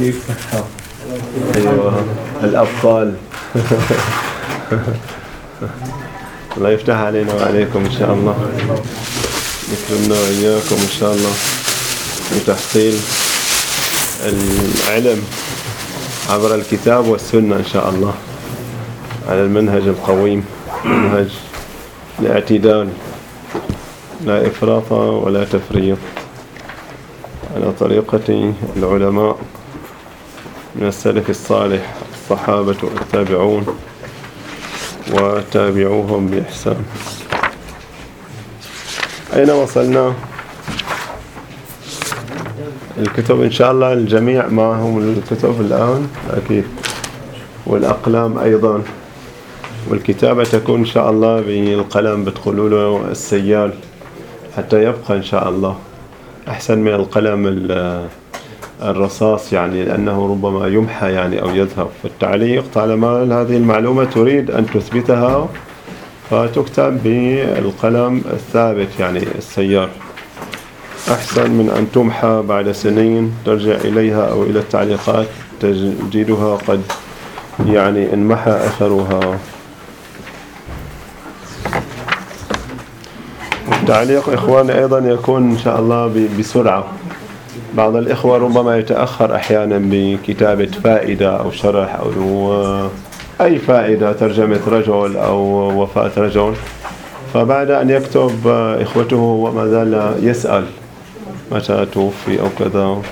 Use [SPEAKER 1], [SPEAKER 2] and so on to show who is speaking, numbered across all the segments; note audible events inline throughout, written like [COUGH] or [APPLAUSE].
[SPEAKER 1] كيف أيوه الأبطال. [LAUGHS] الله يفتح علينا وعليكم إن شاء الله. يكرمنا وإياكم إن شاء الله بتحصيل العلم عبر الكتاب والسنة إن شاء الله على المنهج القويم منهج الاعتدال. لا إفراط ولا تفريط. على طريقة العلماء. من السلف الصالح الصحابة والتابعون وتابعوهم بإحسان. أين وصلنا؟ الكتب إن شاء الله الجميع معهم الكتب الآن أكيد. والأقلام أيضا. والكتابة تكون إن شاء الله بالقلم بتقولوا له السيال حتى يبقى إن شاء الله. أحسن من القلم الرصاص يعني لأنه ربما يمحى يعني أو يذهب. فالتعليق طالما هذه المعلومة تريد أن تثبتها فتكتب بالقلم الثابت يعني السيار أحسن من أن تمحى بعد سنين ترجع إليها أو إلى التعليقات تجدها قد يعني انمحى أثرها. التعليق إخواني أيضا يكون إن شاء الله بسرعة. بعض الإخوة ربما يتأخر أحيانا بكتابة فائدة أو شرح أو أي فائدة ترجمة رجل أو وفاة رجل. فبعد أن يكتب إخوته وما زال يسأل متى توفي أو كذا.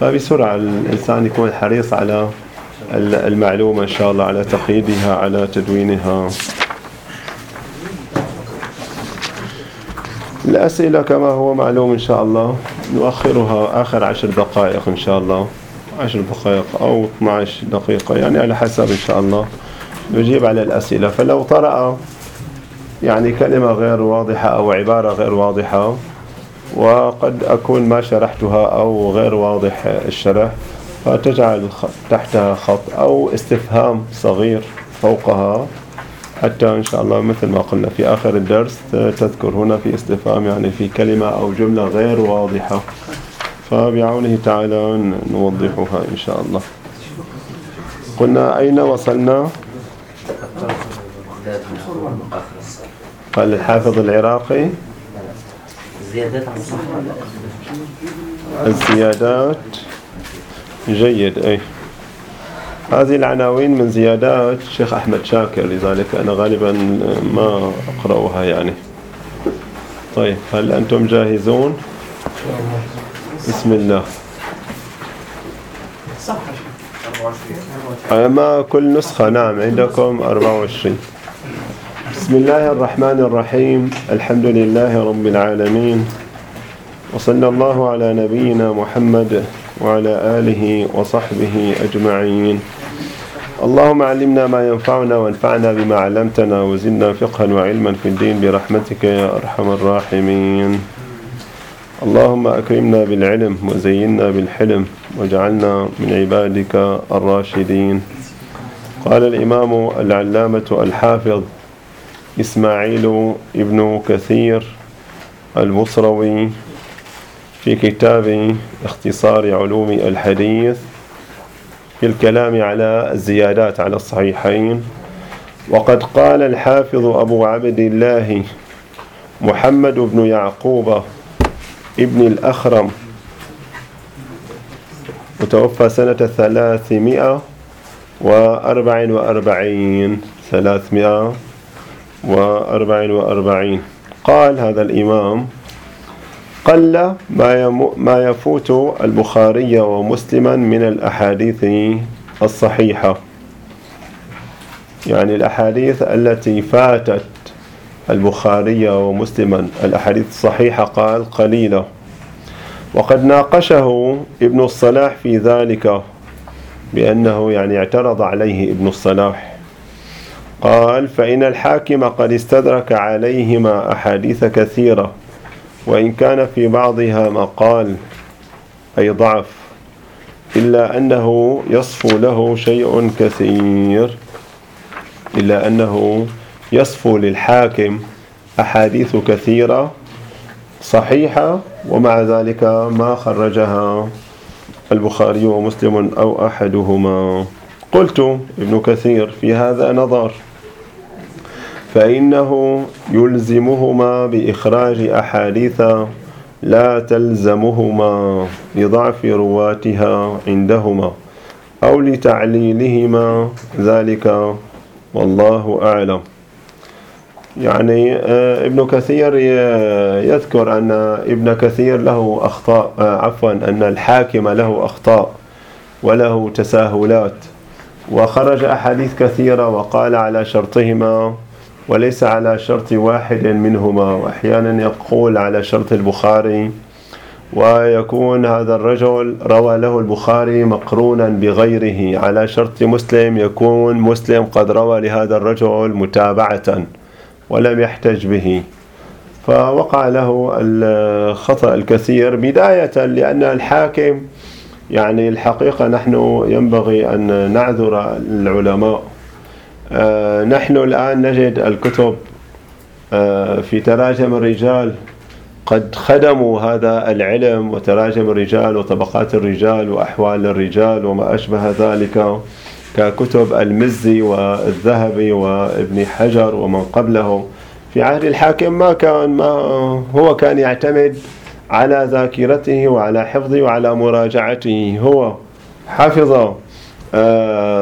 [SPEAKER 1] فبسرعة الإنسان يكون حريص على المعلومة إن شاء الله على تقييدها على تدوينها. الأسئلة كما هو معلوم إن شاء الله. نؤخرها آخر عشر دقائق إن شاء الله. عشر دقائق أو 12 دقيقة يعني على حسب إن شاء الله. نجيب على الأسئلة. فلو طرأ يعني كلمة غير واضحة أو عبارة غير واضحة وقد أكون ما شرحتها أو غير واضح الشرح فتجعل تحتها خط أو استفهام صغير فوقها. حتى إن شاء الله مثل ما قلنا في آخر الدرس تذكر هنا في استفهام يعني في كلمة أو جملة غير واضحة. فبعونه تعالى نوضحها إن شاء الله. قلنا أين وصلنا؟ قال الحافظ العراقي. الزيادات الزيادات. جيد أي. هذه العناوين من زيادات الشيخ أحمد شاكر لذلك أنا غالبا ما أقرأها يعني. طيب هل أنتم جاهزون؟ بسم الله. ما كل نسخة نعم عندكم 24 بسم الله الرحمن الرحيم. الحمد لله رب العالمين. وصلى الله على نبينا محمد وعلى آله وصحبه أجمعين. اللهم علمنا ما ينفعنا وانفعنا بما علمتنا وزدنا فقها وعلما في الدين برحمتك يا أرحم الراحمين. اللهم أكرمنا بالعلم وزينا بالحلم وجعلنا من عبادك الراشدين. قال الإمام العلامة الحافظ إسماعيل ابن كثير البصروي في كتاب اختصار علوم الحديث في الكلام على الزيادات على الصحيحين. وقد قال الحافظ أبو عبد الله محمد بن يعقوب ابن الأخرم متوفى سنة ثلاثمائة وأربع وأربعين ثلاثمائة وأربع وأربعين. قال هذا الإمام قل ما ما يفوت البخاري ومسلما من الأحاديث الصحيحة. يعني الأحاديث التي فاتت البخاري ومسلما الأحاديث الصحيحة قال قليلة. وقد ناقشه ابن الصلاح في ذلك بأنه يعني اعترض عليه ابن الصلاح. قال فإن الحاكم قد استدرك عليهما أحاديث كثيرة وإن كان في بعضها مقال أي ضعف إلا أنه يصفو له شيء كثير إلا أنه يصفو للحاكم أحاديث كثيرة صحيحة ومع ذلك ما خرجها البخاري ومسلم أو أحدهما. قلت ابن كثير في هذا نظر. فإنه يلزمهما بإخراج أحاديث لا تلزمهما لضعف رواتها عندهما أو لتعليلهما ذلك والله أعلم. يعني آه، ابن كثير يذكر أن ابن كثير له أخطاء آه، عفوا أن الحاكم له أخطاء وله تساهلات. وخرج أحاديث كثيرة وقال على شرطهما وليس على شرط واحد منهما. وأحيانا يقول على شرط البخاري ويكون هذا الرجل روى له البخاري مقرونا بغيره. على شرط مسلم يكون مسلم قد روى لهذا الرجل متابعة ولم يحتج به. فوقع له الخطأ الكثير بداية لأن الحاكم يعني الحقيقة نحن ينبغي أن نعذر العلماء. نحن الآن نجد الكتب آه، في تراجم الرجال قد خدموا هذا العلم وتراجم الرجال وطبقات الرجال وأحوال الرجال وما أشبه ذلك ككتب المزي والذهبي وابن حجر ومن قبله. في عهد الحاكم ما كان ما هو كان يعتمد على ذاكرته وعلى حفظه وعلى مراجعته هو حفظ آه،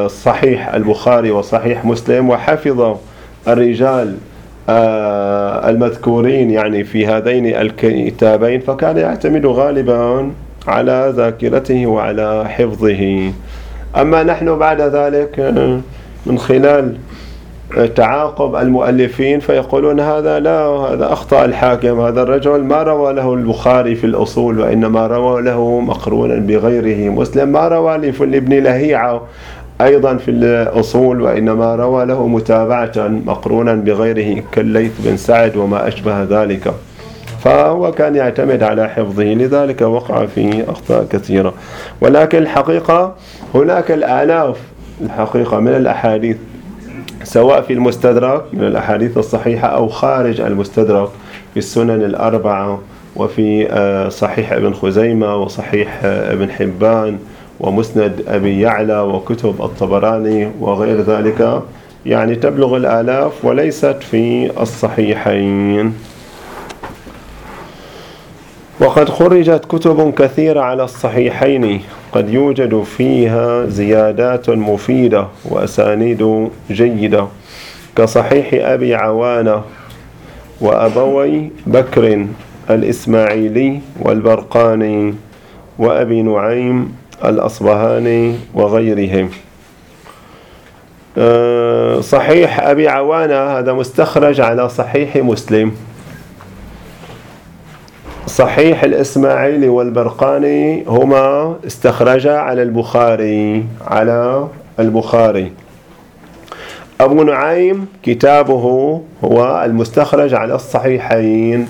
[SPEAKER 1] صحيح البخاري وصحيح مسلم وحفظ الرجال آه، المذكورين يعني في هذين الكتابين فكان يعتمد غالبا على ذاكرته وعلى حفظه. أما نحن بعد ذلك آه، من خلال تعاقب المؤلفين فيقولون هذا لا هذا أخطأ الحاكم هذا الرجل ما روى له البخاري في الأصول وإنما روى له مقرونا بغيره. مسلم ما روى لابن لهيعة أيضا في الأصول وإنما روى له متابعة مقرونا بغيره كالليث بن سعد وما أشبه ذلك. فهو كان يعتمد على حفظه لذلك وقع في أخطاء كثيرة. ولكن الحقيقة هناك الآلاف الحقيقة من الأحاديث سواء في المستدرك من الأحاديث الصحيحة أو خارج المستدرك في السنن الأربعة وفي آه، صحيح ابن خزيمة وصحيح آه، ابن حبان ومسند أبي يعلى وكتب الطبراني وغير ذلك. يعني تبلغ الآلاف وليست في الصحيحين. وقد خرجت كتب كثيرة على الصحيحين. قد يوجد فيها زيادات مفيدة وأسانيد جيدة كصحيح أبي عوانة وأبوي بكر الإسماعيلي والبرقاني وأبي نعيم الأصبهاني وغيرهم. أه، صحيح أبي عوانة هذا مستخرج على صحيح مسلم. صحيح الإسماعيلي والبرقاني هما استخرجا على البخاري على البخاري. أبو نعيم كتابه هو المستخرج على الصحيحين.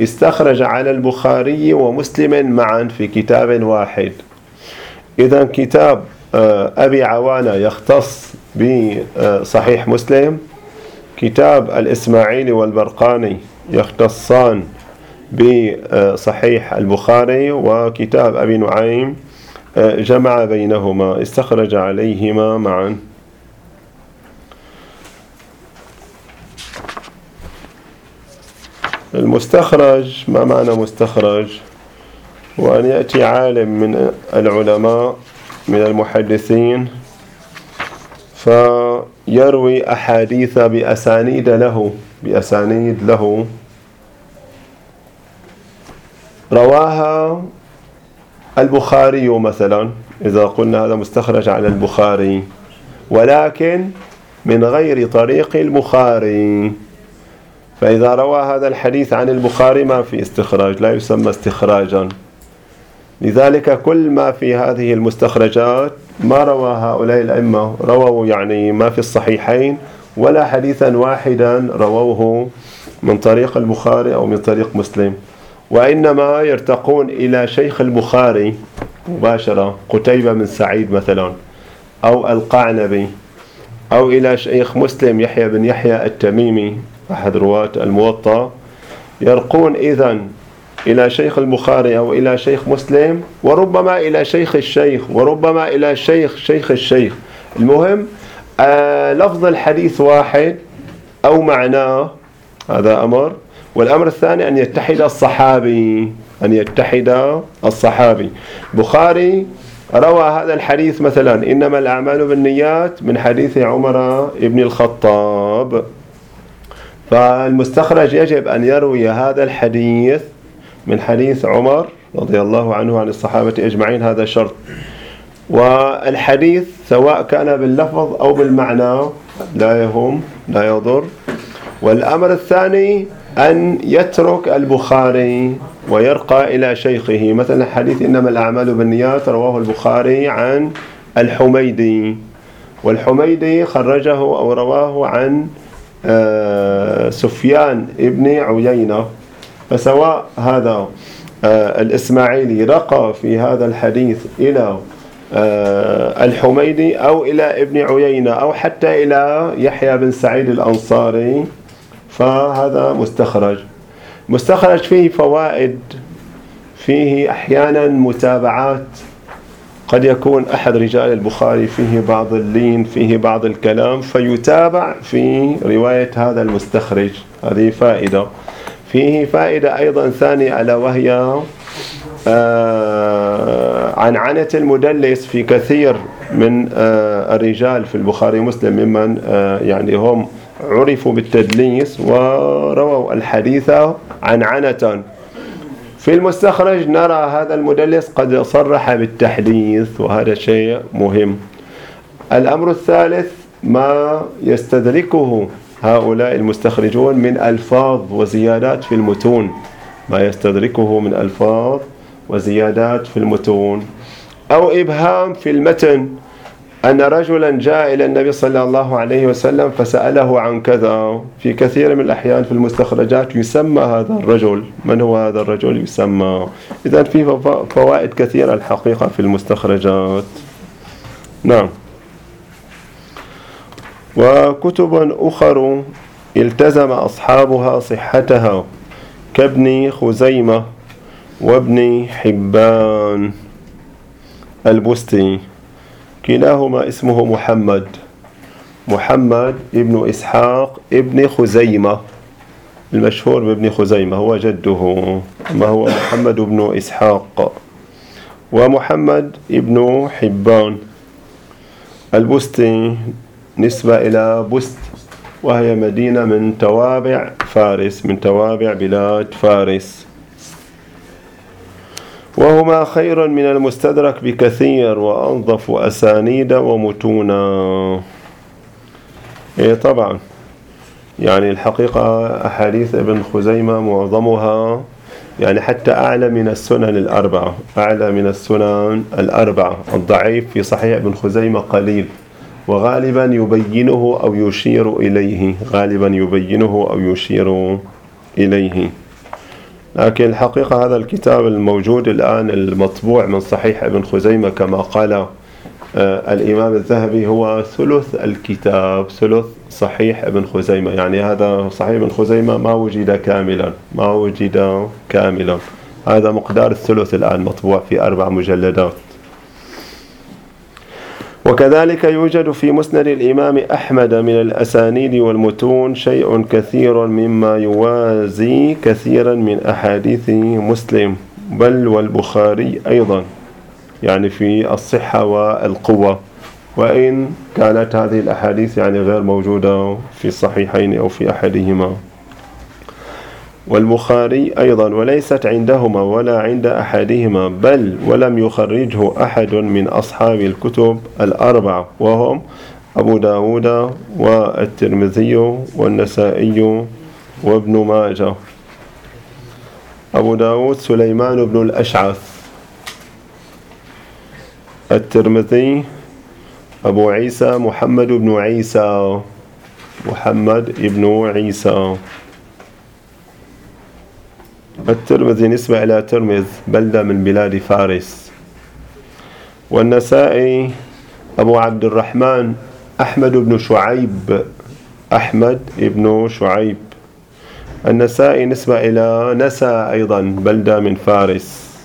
[SPEAKER 1] استخرج على البخاري ومسلم معا في كتاب واحد. إذا كتاب آه، أبي عوانة يختص بصحيح مسلم. كتاب الإسماعيلي والبرقاني يختصان بصحيح البخاري وكتاب أبي نعيم آه، جمع بينهما استخرج عليهما معا. المستخرج ما معنى مستخرج؟ وأن يأتي عالم من العلماء من المحدثين فيروي أحاديث بأسانيد له بأسانيد له. رواها البخاري مثلا إذا قلنا هذا مستخرج على البخاري. ولكن من غير طريق البخاري. فإذا روى هذا الحديث عن البخاري ما في استخراج لا يسمى استخراجا. لذلك كل ما في هذه المستخرجات ما روى هؤلاء الأئمة. رووا يعني ما في الصحيحين ولا حديثا واحدا رووه من طريق البخاري أو من طريق مسلم. وإنما يرتقون إلى شيخ البخاري مباشرة قتيبة بن سعيد مثلا أو القعنبي أو إلى شيخ مسلم يحيى بن يحيى التميمي أحد رواة الموطأ. يرقون إذا إلى شيخ البخاري أو إلى شيخ مسلم وربما إلى شيخ الشيخ وربما إلى شيخ شيخ الشيخ. المهم آه لفظ الحديث واحد أو معناه هذا أمر. والأمر الثاني أن يتحد الصحابي أن يتحد الصحابي. بخاري روى هذا الحديث مثلا إنما الأعمال بالنيات من حديث عمر بن الخطاب. فالمستخرج يجب أن يروي هذا الحديث من حديث عمر رضي الله عنه عن الصحابة أجمعين هذا شرط. والحديث سواء كان باللفظ أو بالمعنى لا يهم لا يضر. والأمر الثاني أن يترك البخاري ويرقى إلى شيخه. مثلا حديث إنما الأعمال بالنيات رواه البخاري عن الحميدي. والحميدي خرجه أو رواه عن آه، سفيان ابن عيينة. فسواء هذا آه، الإسماعيلي رقى في هذا الحديث إلى آه، الحميدي أو إلى ابن عيينة أو حتى إلى يحيى بن سعيد الأنصاري. فهذا مستخرج. مستخرج فيه فوائد فيه أحيانا متابعات. قد يكون أحد رجال البخاري فيه بعض اللين فيه بعض الكلام فيتابع في رواية هذا المستخرج. هذه فائدة. فيه فائدة أيضا ثانية ألا وهي آه عنعنة المدلس في كثير من آه الرجال في البخاري ومسلم ممن آه يعني هم عرفوا بالتدليس ورووا الحديث عنعنة في المستخرج نرى هذا المدلس قد صرح بالتحديث وهذا شيء مهم. الأمر الثالث ما يستدركه هؤلاء المستخرجون من ألفاظ وزيادات في المتون. ما يستدركه من ألفاظ وزيادات في المتون. أو إبهام في المتن. أن رجلا جاء إلى النبي صلى الله عليه وسلم فسأله عن كذا. في كثير من الأحيان في المستخرجات يسمى هذا الرجل. من هو هذا الرجل يسمى؟ إذا في فوائد كثيرة الحقيقة في المستخرجات. نعم. وكتب أخر التزم أصحابها صحتها كابن خزيمة وابن حبان البستي. كلاهما اسمه محمد. محمد ابن إسحاق ابن خزيمة. المشهور بابن خزيمة هو جده ما هو محمد بن إسحاق. ومحمد ابن حبان. البستي نسبة إلى بست وهي مدينة من توابع فارس من توابع بلاد فارس. وهما خير من المستدرك بكثير وأنظف أسانيد ومتونا. إيه طبعا. يعني الحقيقة أحاديث ابن خزيمة معظمها يعني حتى أعلى من السنن الأربعة أعلى من السنن الأربعة. الضعيف في صحيح ابن خزيمة قليل وغالبا يبينه أو يشير إليه غالبا يبينه أو يشير إليه. لكن الحقيقة هذا الكتاب الموجود الآن المطبوع من صحيح ابن خزيمة كما قال آه، الإمام الذهبي هو ثلث الكتاب ثلث صحيح ابن خزيمة. يعني هذا صحيح ابن خزيمة ما وجد كاملا ما وجد كاملا. هذا مقدار الثلث الآن مطبوع في أربع مجلدات. وكذلك يوجد في مسند الإمام أحمد من الأسانيد والمتون شيء كثير مما يوازي كثيرا من أحاديث مسلم بل والبخاري أيضا يعني في الصحة والقوة. وإن كانت هذه الأحاديث يعني غير موجودة في الصحيحين أو في أحدهما. والبخاري أيضا وليست عندهما ولا عند أحدهما بل ولم يخرجه أحد من أصحاب الكتب الأربعة وهم أبو داود والترمذي والنسائي وابن ماجه. أبو داود سليمان بن الأشعث. الترمذي أبو عيسى محمد بن عيسى محمد بن عيسى. الترمذي نسبة إلى ترمذ بلدة من بلاد فارس. والنسائي أبو عبد الرحمن أحمد بن شعيب أحمد بن شعيب. النسائي نسبة إلى نسا أيضا بلدة من فارس.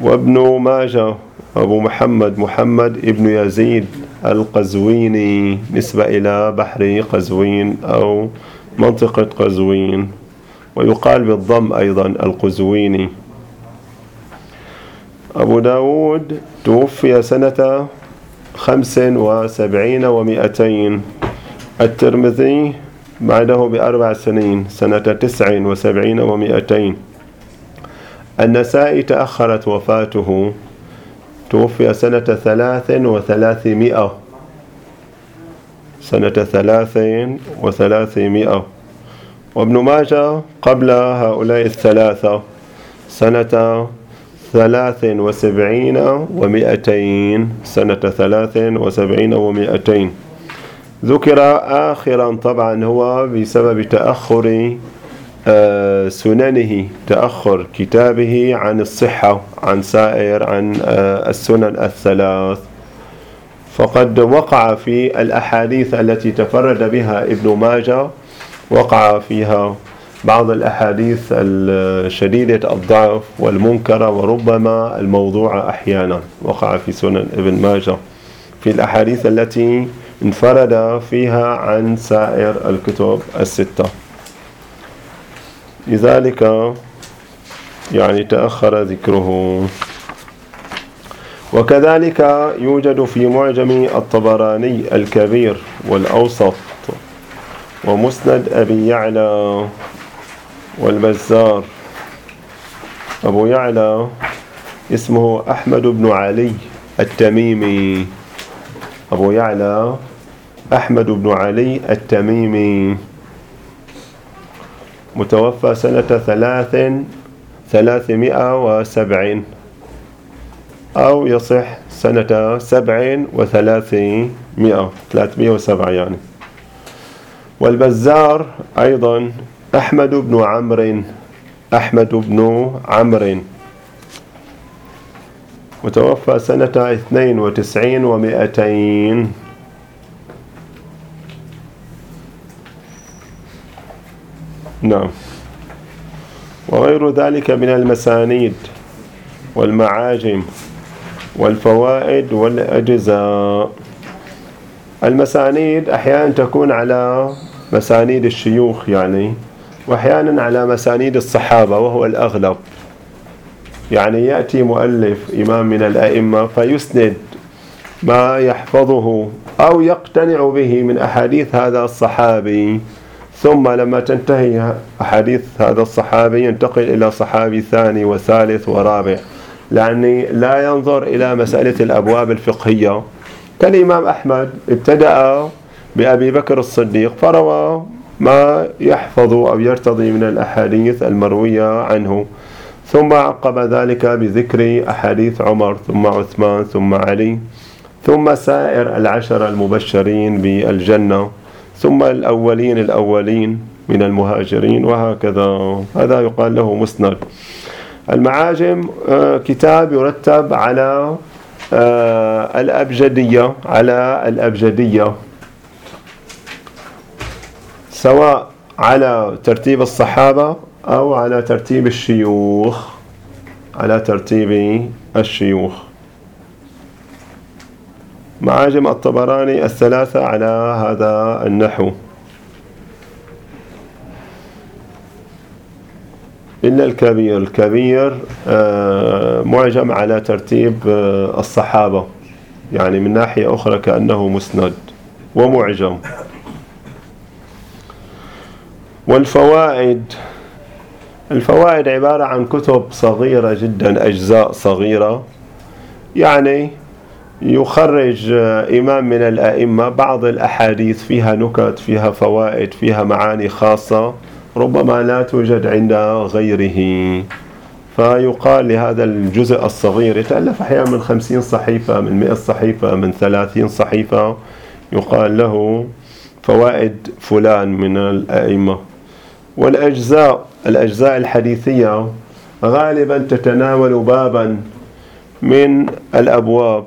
[SPEAKER 1] وابن ماجه أبو محمد محمد ابن يزيد القزويني نسبة إلى بحر قزوين أو منطقة قزوين. ويقال بالضم أيضا القزويني. أبو داود توفي سنة خمس وسبعين ومئتين. الترمذي بعده بأربع سنين سنة تسع وسبعين ومئتين. النسائي تأخرت وفاته توفي سنة ثلاث وثلاثمائة. سنة ثلاث وثلاثمائة. وابن ماجه قبل هؤلاء الثلاثة سنة ثلاث وسبعين ومئتين سنة ثلاث وسبعين ومئتين. ذكر آخرا طبعا هو بسبب تأخر آه، سننه تأخر كتابه عن الصحة عن سائر عن آه، السنن الثلاث. فقد وقع في الأحاديث التي تفرد بها ابن ماجه وقع فيها بعض الأحاديث الشديدة الضعف والمنكرة وربما الموضوع أحيانا وقع في سنن ابن ماجه. في الأحاديث التي انفرد فيها عن سائر الكتب الستة. لذلك يعني تأخر ذكره. وكذلك يوجد في معجم الطبراني الكبير والأوسط ومسند أبي يعلى والبزار. أبو يعلى اسمه أحمد بن علي التميمي. أبو يعلى أحمد بن علي التميمي. متوفى سنة ثلاث ثلاثمائة وسبعين أو يصح سنة سبع وثلاثمائة ثلاثمائة وسبعة يعني. والبزار أيضا أحمد بن عمرو أحمد بن عمرو. متوفى سنة اثنين وتسعين ومائتين نعم. وغير ذلك من المسانيد والمعاجم والفوائد والأجزاء. المسانيد أحيانا تكون على مسانيد الشيوخ يعني وأحيانا على مسانيد الصحابة وهو الأغلب. يعني يأتي مؤلف إمام من الأئمة فيسند ما يحفظه أو يقتنع به من أحاديث هذا الصحابي ثم لما تنتهي أحاديث هذا الصحابي ينتقل إلى صحابي ثاني وثالث ورابع. لأني لا ينظر إلى مسألة الأبواب الفقهية. كالإمام أحمد ابتدأ بأبي بكر الصديق فروى ما يحفظ أو يرتضي من الأحاديث المروية عنه. ثم عقب ذلك بذكر أحاديث عمر ثم عثمان ثم علي ثم سائر العشر المبشرين بالجنة ثم الأولين الأولين من المهاجرين وهكذا. هذا يقال له مسند. المعاجم آه، كتاب يرتب على آه، الأبجدية على الأبجدية. سواء على ترتيب الصحابة أو على ترتيب الشيوخ على ترتيب الشيوخ. معاجم الطبراني الثلاثة على هذا النحو. إلا الكبير الكبير آه، معجم على ترتيب آه، الصحابة. يعني من ناحية أخرى كأنه مسند ومعجم. والفوائد. الفوائد عبارة عن كتب صغيرة جدا أجزاء صغيرة. يعني يخرج إمام من الأئمة بعض الأحاديث فيها نكت فيها فوائد فيها معاني خاصة ربما لا توجد عند غيره. فيقال لهذا الجزء الصغير يتألف أحيانا من خمسين صحيفة من مئة صحيفة من ثلاثين صحيفة. يقال له فوائد فلان من الأئمة. والأجزاء الأجزاء الحديثية غالبا تتناول بابا من الأبواب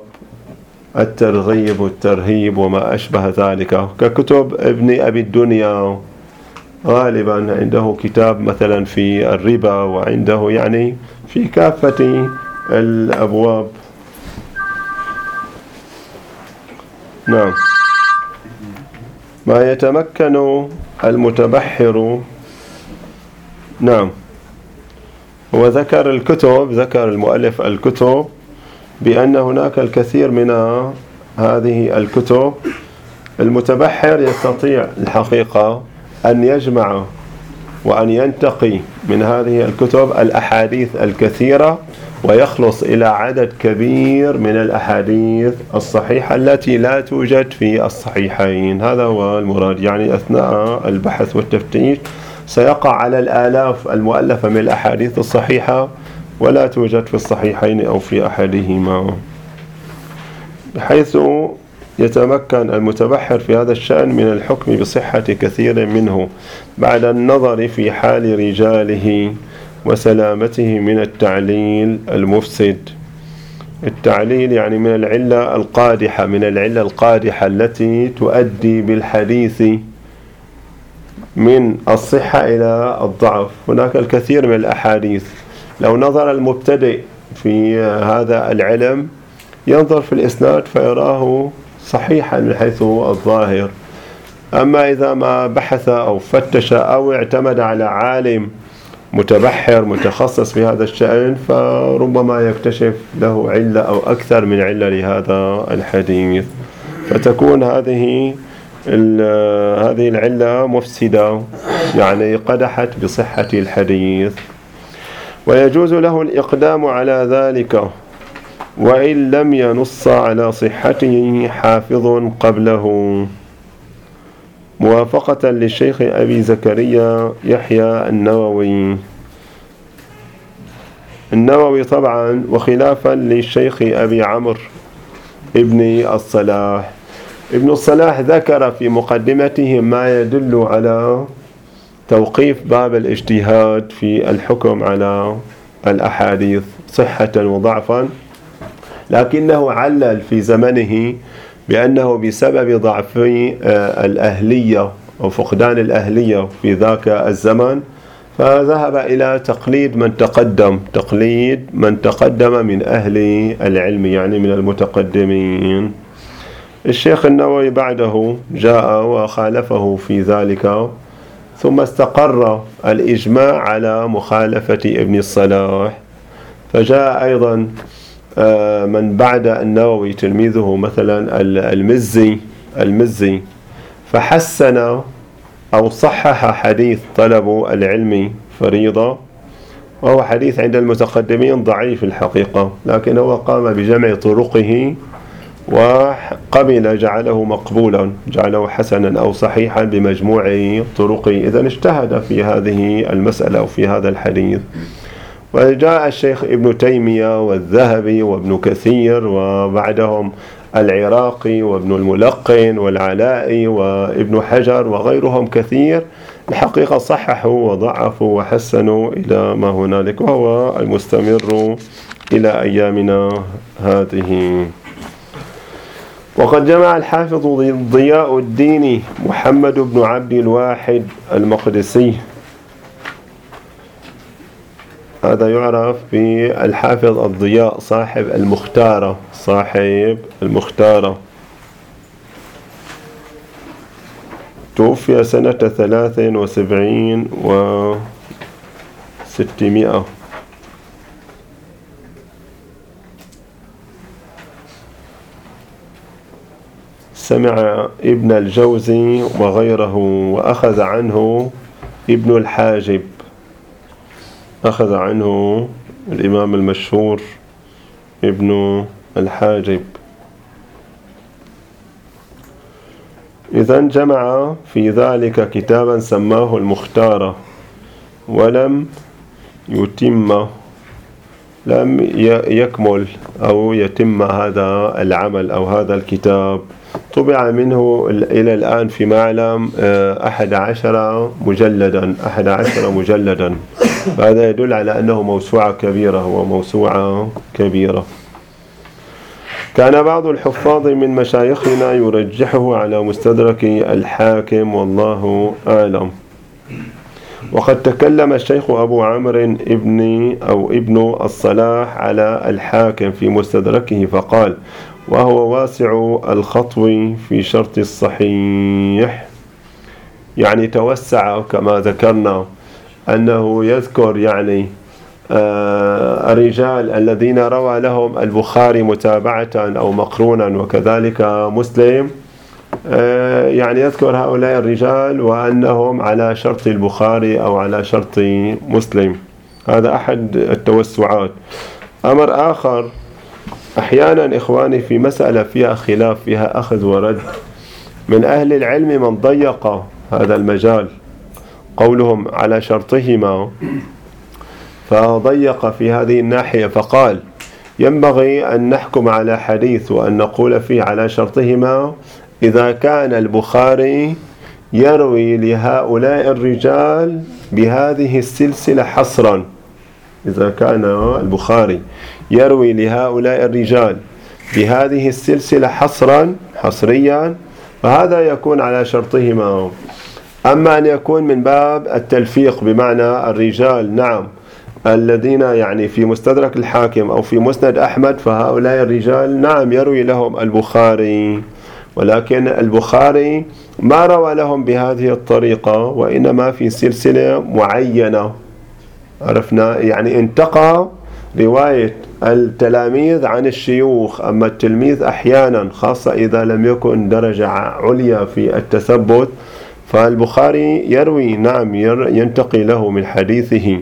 [SPEAKER 1] الترغيب والترهيب وما أشبه ذلك. ككتب ابن أبي الدنيا غالبا عنده كتاب مثلا في الربا وعنده يعني في كافة الأبواب. نعم. ما يتمكن المتبحر نعم. هو ذكر الكتب ذكر المؤلف الكتب بأن هناك الكثير من هذه الكتب. المتبحر يستطيع الحقيقة أن يجمع وأن ينتقي من هذه الكتب الأحاديث الكثيرة ويخلص إلى عدد كبير من الأحاديث الصحيحة التي لا توجد في الصحيحين. هذا هو المراد يعني أثناء البحث والتفتيش سيقع على الآلاف المؤلفة من الأحاديث الصحيحة ولا توجد في الصحيحين أو في أحدهما. بحيث يتمكن المتبحر في هذا الشأن من الحكم بصحة كثير منه بعد النظر في حال رجاله وسلامته من التعليل المفسد. التعليل يعني من العلة القادحة من العلة القادحة التي تؤدي بالحديث من الصحة إلى الضعف. هناك الكثير من الأحاديث. لو نظر المبتدئ في هذا العلم ينظر في الإسناد فيراه صحيحا من حيث الظاهر. أما إذا ما بحث أو فتش أو اعتمد على عالم متبحر متخصص في هذا الشأن فربما يكتشف له علة أو أكثر من علة لهذا الحديث. فتكون هذه هذه العلة مفسدة يعني قدحت بصحة الحديث. ويجوز له الإقدام على ذلك وإن لم ينص على صحته حافظ قبله. موافقة للشيخ أبي زكريا يحيى النووي. النووي طبعا وخلافا للشيخ أبي عمرو ابن الصلاح. ابن الصلاح ذكر في مقدمته ما يدل على توقيف باب الاجتهاد في الحكم على الأحاديث صحة وضعفا لكنه علل في زمنه بأنه بسبب ضعف آه، الأهلية أو فقدان الأهلية في ذاك الزمن فذهب إلى تقليد من تقدم تقليد من تقدم من أهل العلم يعني من المتقدمين. الشيخ النووي بعده جاء وخالفه في ذلك ثم استقر الإجماع على مخالفة ابن الصلاح. فجاء أيضا آه، من بعد النووي تلميذه مثلا المزي المزي. فحسن أو صحح حديث طلب العلم فريضة. وهو حديث عند المتقدمين ضعيف الحقيقة لكن هو قام بجمع طرقه وقبل جعله مقبولا جعله حسنا أو صحيحا بمجموع طرقه إذا اجتهد في هذه المسألة أو في هذا الحديث. وجاء الشيخ ابن تيمية والذهبي وابن كثير وبعدهم العراقي وابن الملقن والعلائي وابن حجر وغيرهم كثير. الحقيقة صححوا وضعفوا وحسنوا إلى ما هنالك وهو المستمر إلى أيامنا هذه. وقد جمع الحافظ ضياء الدين محمد بن عبد الواحد المقدسي. هذا يعرف بالحافظ الضياء صاحب المختارة صاحب المختارة. توفي سنة ثلاث وسبعين و سمع ابن الجوزي وغيره وأخذ عنه ابن الحاجب. أخذ عنه الإمام المشهور ابن الحاجب. إذا جمع في ذلك كتابا سماه المختار ولم يتم لم يكمل أو يتم هذا العمل أو هذا الكتاب. طبع منه إلى الآن في معلم آه، أحد عشر مجلدا أحد عشر مجلدا. هذا يدل على أنه موسوعة كبيرة وموسوعة كبيرة. كان بعض الحفاظ من مشايخنا يرجحه على مستدرك الحاكم والله أعلم. وقد تكلم الشيخ أبو عمرو ابن أو ابن الصلاح على الحاكم في مستدركه فقال وهو واسع الخطو في شرط الصحيح. يعني توسع كما ذكرنا أنه يذكر يعني آه، الرجال الذين روى لهم البخاري متابعة أو مقرونا وكذلك مسلم آه، يعني يذكر هؤلاء الرجال وأنهم على شرط البخاري أو على شرط مسلم. هذا أحد التوسعات. أمر آخر أحيانا إخواني في مسألة فيها خلاف فيها أخذ ورد. من أهل العلم من ضيق هذا المجال قولهم على شرطهما. فضيق في هذه الناحية فقال ينبغي أن نحكم على حديث وأن نقول فيه على شرطهما إذا كان البخاري يروي لهؤلاء الرجال بهذه السلسلة حصرا. إذا كان البخاري يروي لهؤلاء الرجال بهذه السلسلة حصرا حصريا فهذا يكون على شرطهما. أما أن يكون من باب التلفيق بمعنى الرجال نعم الذين يعني في مستدرك الحاكم أو في مسند أحمد فهؤلاء الرجال نعم يروي لهم البخاري. ولكن البخاري ما روى لهم بهذه الطريقة وإنما في سلسلة معينة. عرفنا؟ يعني انتقى رواية التلاميذ عن الشيوخ أما التلميذ أحيانا خاصة إذا لم يكن درجة عليا في التثبت فالبخاري يروي نعم ينتقي له من حديثه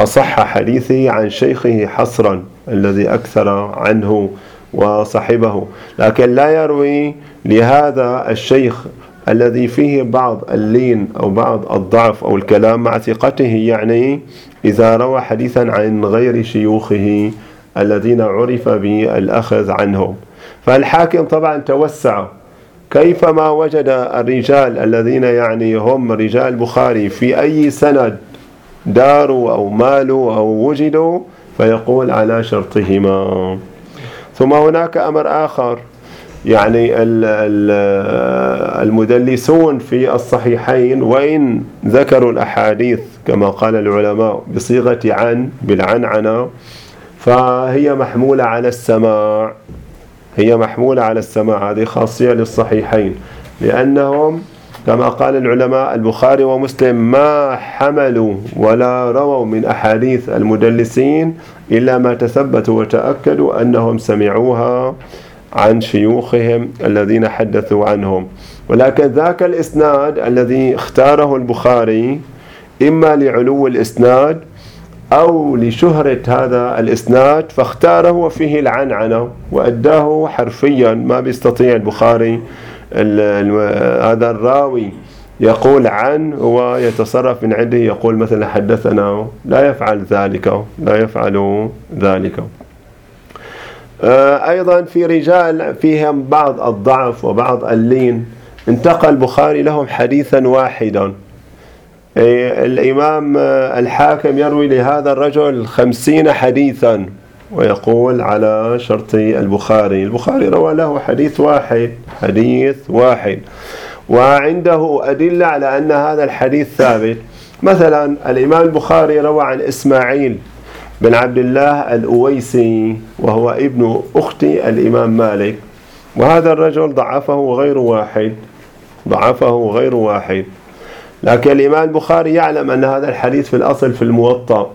[SPEAKER 1] أصح حديثه عن شيخه حصرا الذي أكثر عنه وصحبه لكن لا يروي لهذا الشيخ الذي فيه بعض اللين أو بعض الضعف أو الكلام مع ثقته يعني إذا روى حديثا عن غير شيوخه الذين عرف بالأخذ عنهم. فالحاكم طبعا توسع. كيفما وجد الرجال الذين يعني هم رجال بخاري في أي سند داروا أو مالوا أو وجدوا فيقول على شرطهما. ثم هناك أمر آخر. يعني المدلسون في الصحيحين وإن ذكروا الأحاديث كما قال العلماء بصيغة عن بالعنعنة فهي محمولة على السماع. هي محمولة على السماع. هذه خاصية للصحيحين لأنهم كما قال العلماء البخاري ومسلم ما حملوا ولا رووا من أحاديث المدلسين إلا ما تثبتوا وتأكدوا أنهم سمعوها عن شيوخهم الذين حدثوا عنهم. ولكن ذاك الإسناد الذي اختاره البخاري إما لعلو الإسناد أو لشهرة هذا الإسناد فاختاره وفيه العنعنة وأداه حرفيا ما بيستطيع البخاري هذا الراوي يقول عن ويتصرف من عنده يقول مثلا حدثنا لا يفعل ذلك لا يفعل ذلك. آه، أيضا في رجال فيهم بعض الضعف وبعض اللين انتقى البخاري لهم حديثا واحدا. الإمام آه، الحاكم يروي لهذا الرجل خمسين حديثا ويقول على شرط البخاري. البخاري روى له حديث واحد حديث واحد. وعنده أدلة على أن هذا الحديث ثابت. مثلا الإمام البخاري روى عن إسماعيل بن عبد الله الأويسي وهو ابن أخت الإمام مالك. وهذا الرجل ضعفه غير واحد ضعفه غير واحد. لكن الإمام البخاري يعلم أن هذا الحديث في الأصل في الموطأ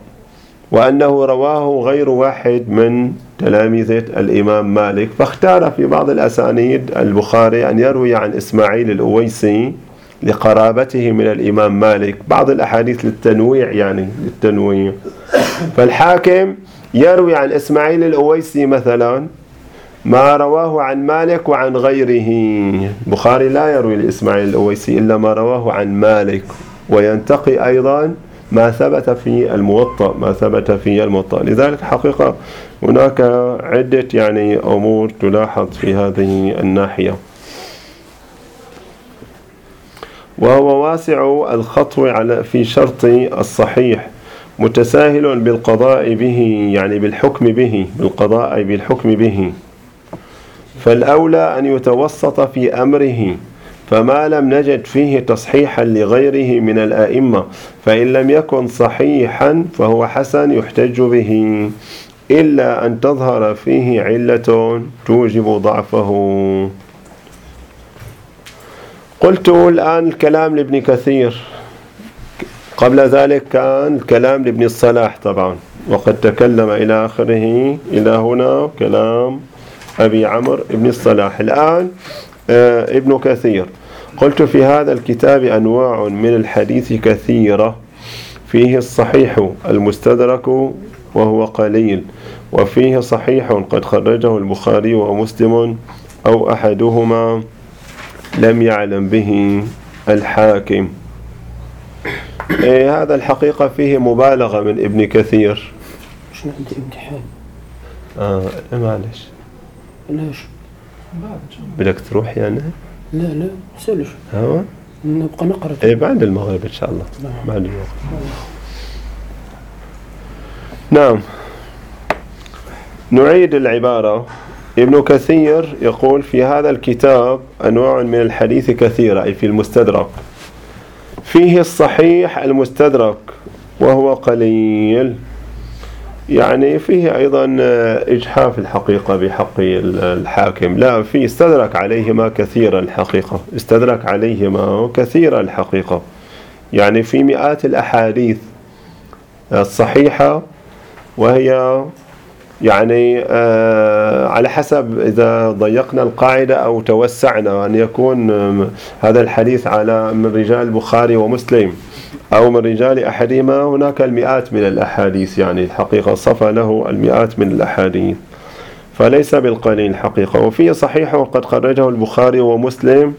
[SPEAKER 1] وأنه رواه غير واحد من تلاميذة الإمام مالك. فاختار في بعض الأسانيد البخاري أن يروي عن إسماعيل الأويسي لقرابته من الإمام مالك. بعض الأحاديث للتنويع يعني للتنويع. فالحاكم يروي عن إسماعيل الأويسي مثلا ما رواه عن مالك وعن غيره. البخاري لا يروي لإسماعيل الأويسي إلا ما رواه عن مالك. وينتقي أيضا ما ثبت في الموطأ ما ثبت في الموطأ. لذلك حقيقة هناك عدة يعني أمور تلاحظ في هذه الناحية. وهو واسع الخطو على في شرط الصحيح متساهل بالقضاء به يعني بالحكم به بالقضاء بالحكم به. فالأولى أن يتوسط في أمره فما لم نجد فيه تصحيحا لغيره من الآئمة فإن لم يكن صحيحا فهو حسن يحتج به إلا أن تظهر فيه علة توجب ضعفه. قلت الآن الكلام لابن كثير. قبل ذلك كان الكلام لابن الصلاح طبعا وقد تكلم إلى آخره إلى هنا كلام أبي عمرو ابن الصلاح. الآن آه ابن كثير. قلت في هذا الكتاب أنواع من الحديث كثيرة. فيه الصحيح المستدرك وهو قليل وفيه صحيح قد خرجه البخاري ومسلم أو أحدهما لم يعلم به الحاكم. إيه هذا الحقيقة فيه مبالغة من ابن كثير.
[SPEAKER 2] شنو عندي امتحان؟
[SPEAKER 1] آه معلش.
[SPEAKER 2] ليش؟
[SPEAKER 1] بدك تروح يعني؟
[SPEAKER 2] لا لا سلش
[SPEAKER 1] هو
[SPEAKER 2] نبقى نقرأ.
[SPEAKER 1] إيه بعد المغرب إن شاء الله.
[SPEAKER 2] نعم.
[SPEAKER 1] بعد المغرب نعم. نعيد العبارة. ابن كثير يقول في هذا الكتاب أنواع من الحديث كثيرة أي في المستدرك. فيه الصحيح المستدرك وهو قليل. يعني فيه أيضا إجحاف الحقيقة بحق الحاكم. لا في استدرك عليهما كثيرا الحقيقة. استدرك عليهما كثيرا الحقيقة. يعني في مئات الأحاديث الصحيحة وهي يعني آه على حسب إذا ضيقنا القاعدة أو توسعنا أن يكون هذا الحديث على من رجال البخاري ومسلم. أو من رجال أحدهما هناك المئات من الأحاديث يعني الحقيقة صفى له المئات من الأحاديث. فليس بالقليل حقيقة وفي صحيح وقد خرجه البخاري ومسلم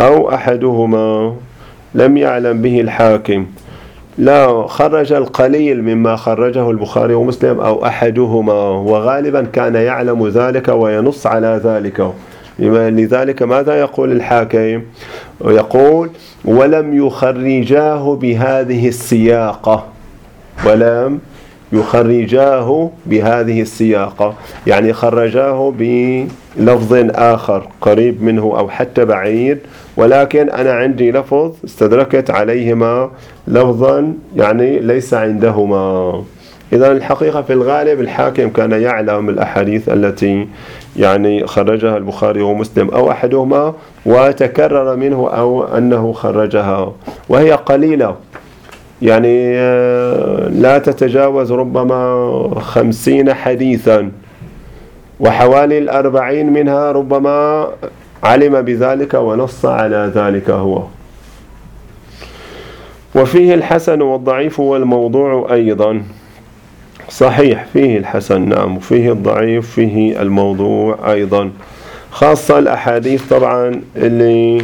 [SPEAKER 1] أو أحدهما لم يعلم به الحاكم. لا خرج القليل مما خرجه البخاري ومسلم أو أحدهما وغالبا كان يعلم ذلك وينص على ذلك. لذلك ماذا يقول الحاكم؟ يقول ولم يخرجاه بهذه السياقة. ولم يخرجاه بهذه السياقة. يعني خرجاه بلفظ آخر قريب منه أو حتى بعيد. ولكن أنا عندي لفظ استدركت عليهما لفظا يعني ليس عندهما. إذا الحقيقة في الغالب الحاكم كان يعلم الأحاديث التي يعني خرجها البخاري ومسلم أو أحدهما وتكرر منه أو أنه خرجها وهي قليلة. يعني آه، لا تتجاوز ربما خمسين حديثا وحوالي الأربعين منها ربما علم بذلك ونص على ذلك هو. وفيه الحسن والضعيف والموضوع أيضا. صحيح فيه الحسن نعم وفيه الضعيف فيه الموضوع أيضا. خاصة الأحاديث طبعا اللي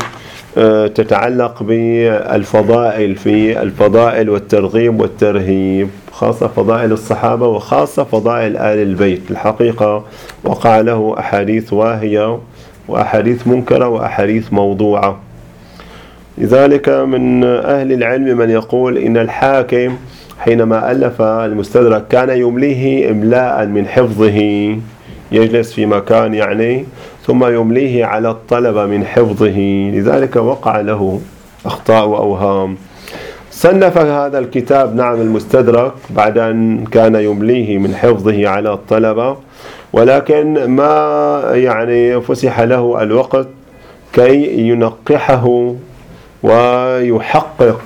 [SPEAKER 1] آه، تتعلق بالفضائل في الفضائل والترغيب والترهيب خاصة فضائل الصحابة وخاصة فضائل آل البيت. الحقيقة وقع له أحاديث واهية وأحاديث منكرة وأحاديث موضوعة. لذلك من أهل العلم من يقول إن الحاكم حينما ألف المستدرك كان يمليه إملاء من حفظه يجلس في مكان يعني ثم يمليه على الطلبة من حفظه. لذلك وقع له أخطاء وأوهام. صنف هذا الكتاب نعم المستدرك بعد أن كان يمليه من حفظه على الطلبة. ولكن ما يعني فسح له الوقت كي ينقحه ويحقق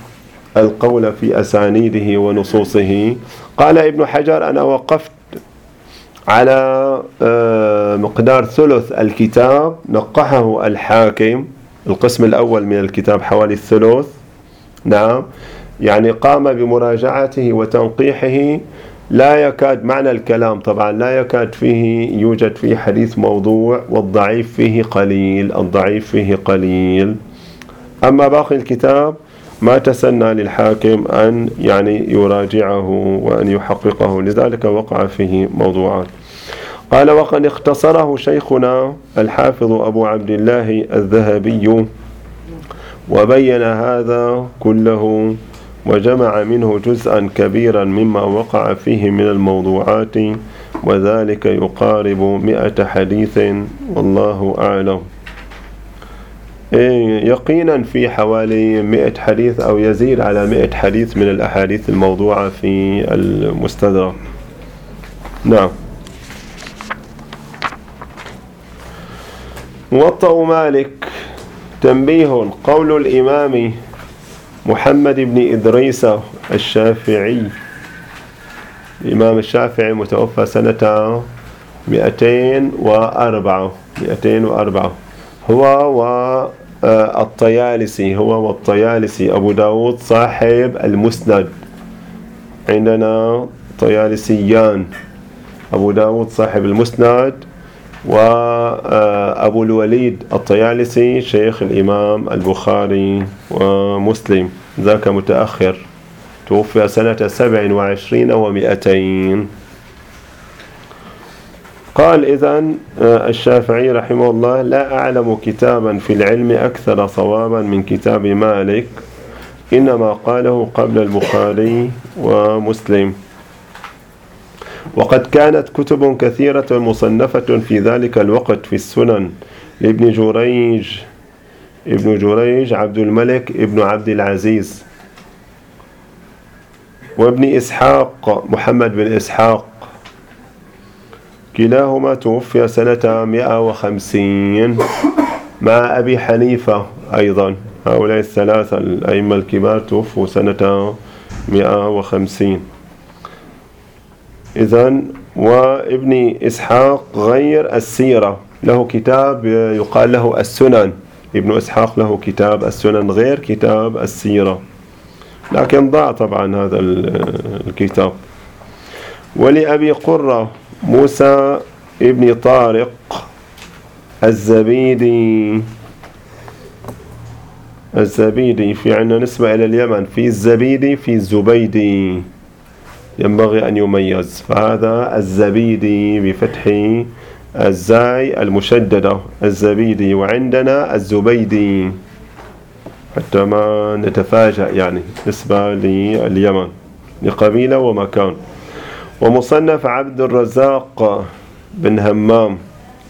[SPEAKER 1] القول في أسانيده ونصوصه. قال ابن حجر أنا وقفت على آه، مقدار ثلث الكتاب نقحه الحاكم القسم الأول من الكتاب حوالي الثلث. نعم. يعني قام بمراجعته وتنقيحه. لا يكاد معنى الكلام طبعا لا يكاد فيه يوجد فيه حديث موضوع والضعيف فيه قليل الضعيف فيه قليل. أما باقي الكتاب ما تسنى للحاكم أن يعني يراجعه وأن يحققه. لذلك وقع فيه موضوعات قال وقد اختصره شيخنا الحافظ أبو عبد الله الذهبي وبين هذا كله وجمع منه جزءا كبيرا مما وقع فيه من الموضوعات وذلك يقارب مئة حديث والله أعلم. يقينا في حوالي 100 حديث أو يزيد على 100 حديث من الأحاديث الموضوعة في المستدرك. نعم. موطأ مالك. تنبيه. قول الإمام محمد بن إدريس الشافعي. الإمام الشافعي متوفى سنة 204 204 هو والطيالسي هو والطيالسي. أبو داود صاحب المسند. عندنا طيالسيان. أبو داود صاحب المسند. وأبو الوليد الطيالسي شيخ الإمام البخاري ومسلم. ذاك متأخر. توفي سنة سبع وعشرين ومئتين. قال إذا الشافعي رحمه الله لا أعلم كتابا في العلم أكثر صوابا من كتاب مالك إنما قاله قبل البخاري ومسلم. وقد كانت كتب كثيرة مصنفة في ذلك الوقت في السنن لابن جريج ابن جريج عبد الملك ابن عبد العزيز وابن إسحاق محمد بن إسحاق. كلاهما توفي سنة 150 مع أبي حنيفة أيضا. هؤلاء الثلاثة الأئمة الكبار توفوا سنة 150 إذا وابن إسحاق غير السيرة. له كتاب يقال له السنن. ابن إسحاق له كتاب السنن غير كتاب السيرة. لكن ضاع طبعا هذا الكتاب. ولأبي قرة موسى ابن طارق الزبيدي. الزبيدي في عندنا نسبة إلى اليمن في الزبيدي في الزبيدي. ينبغي أن يميز. فهذا الزبيدي بفتح الزاي المشددة. الزبيدي وعندنا الزبيدي. حتى ما نتفاجأ يعني نسبة لليمن لقبيلة ومكان. ومصنف عبد الرزاق بن همام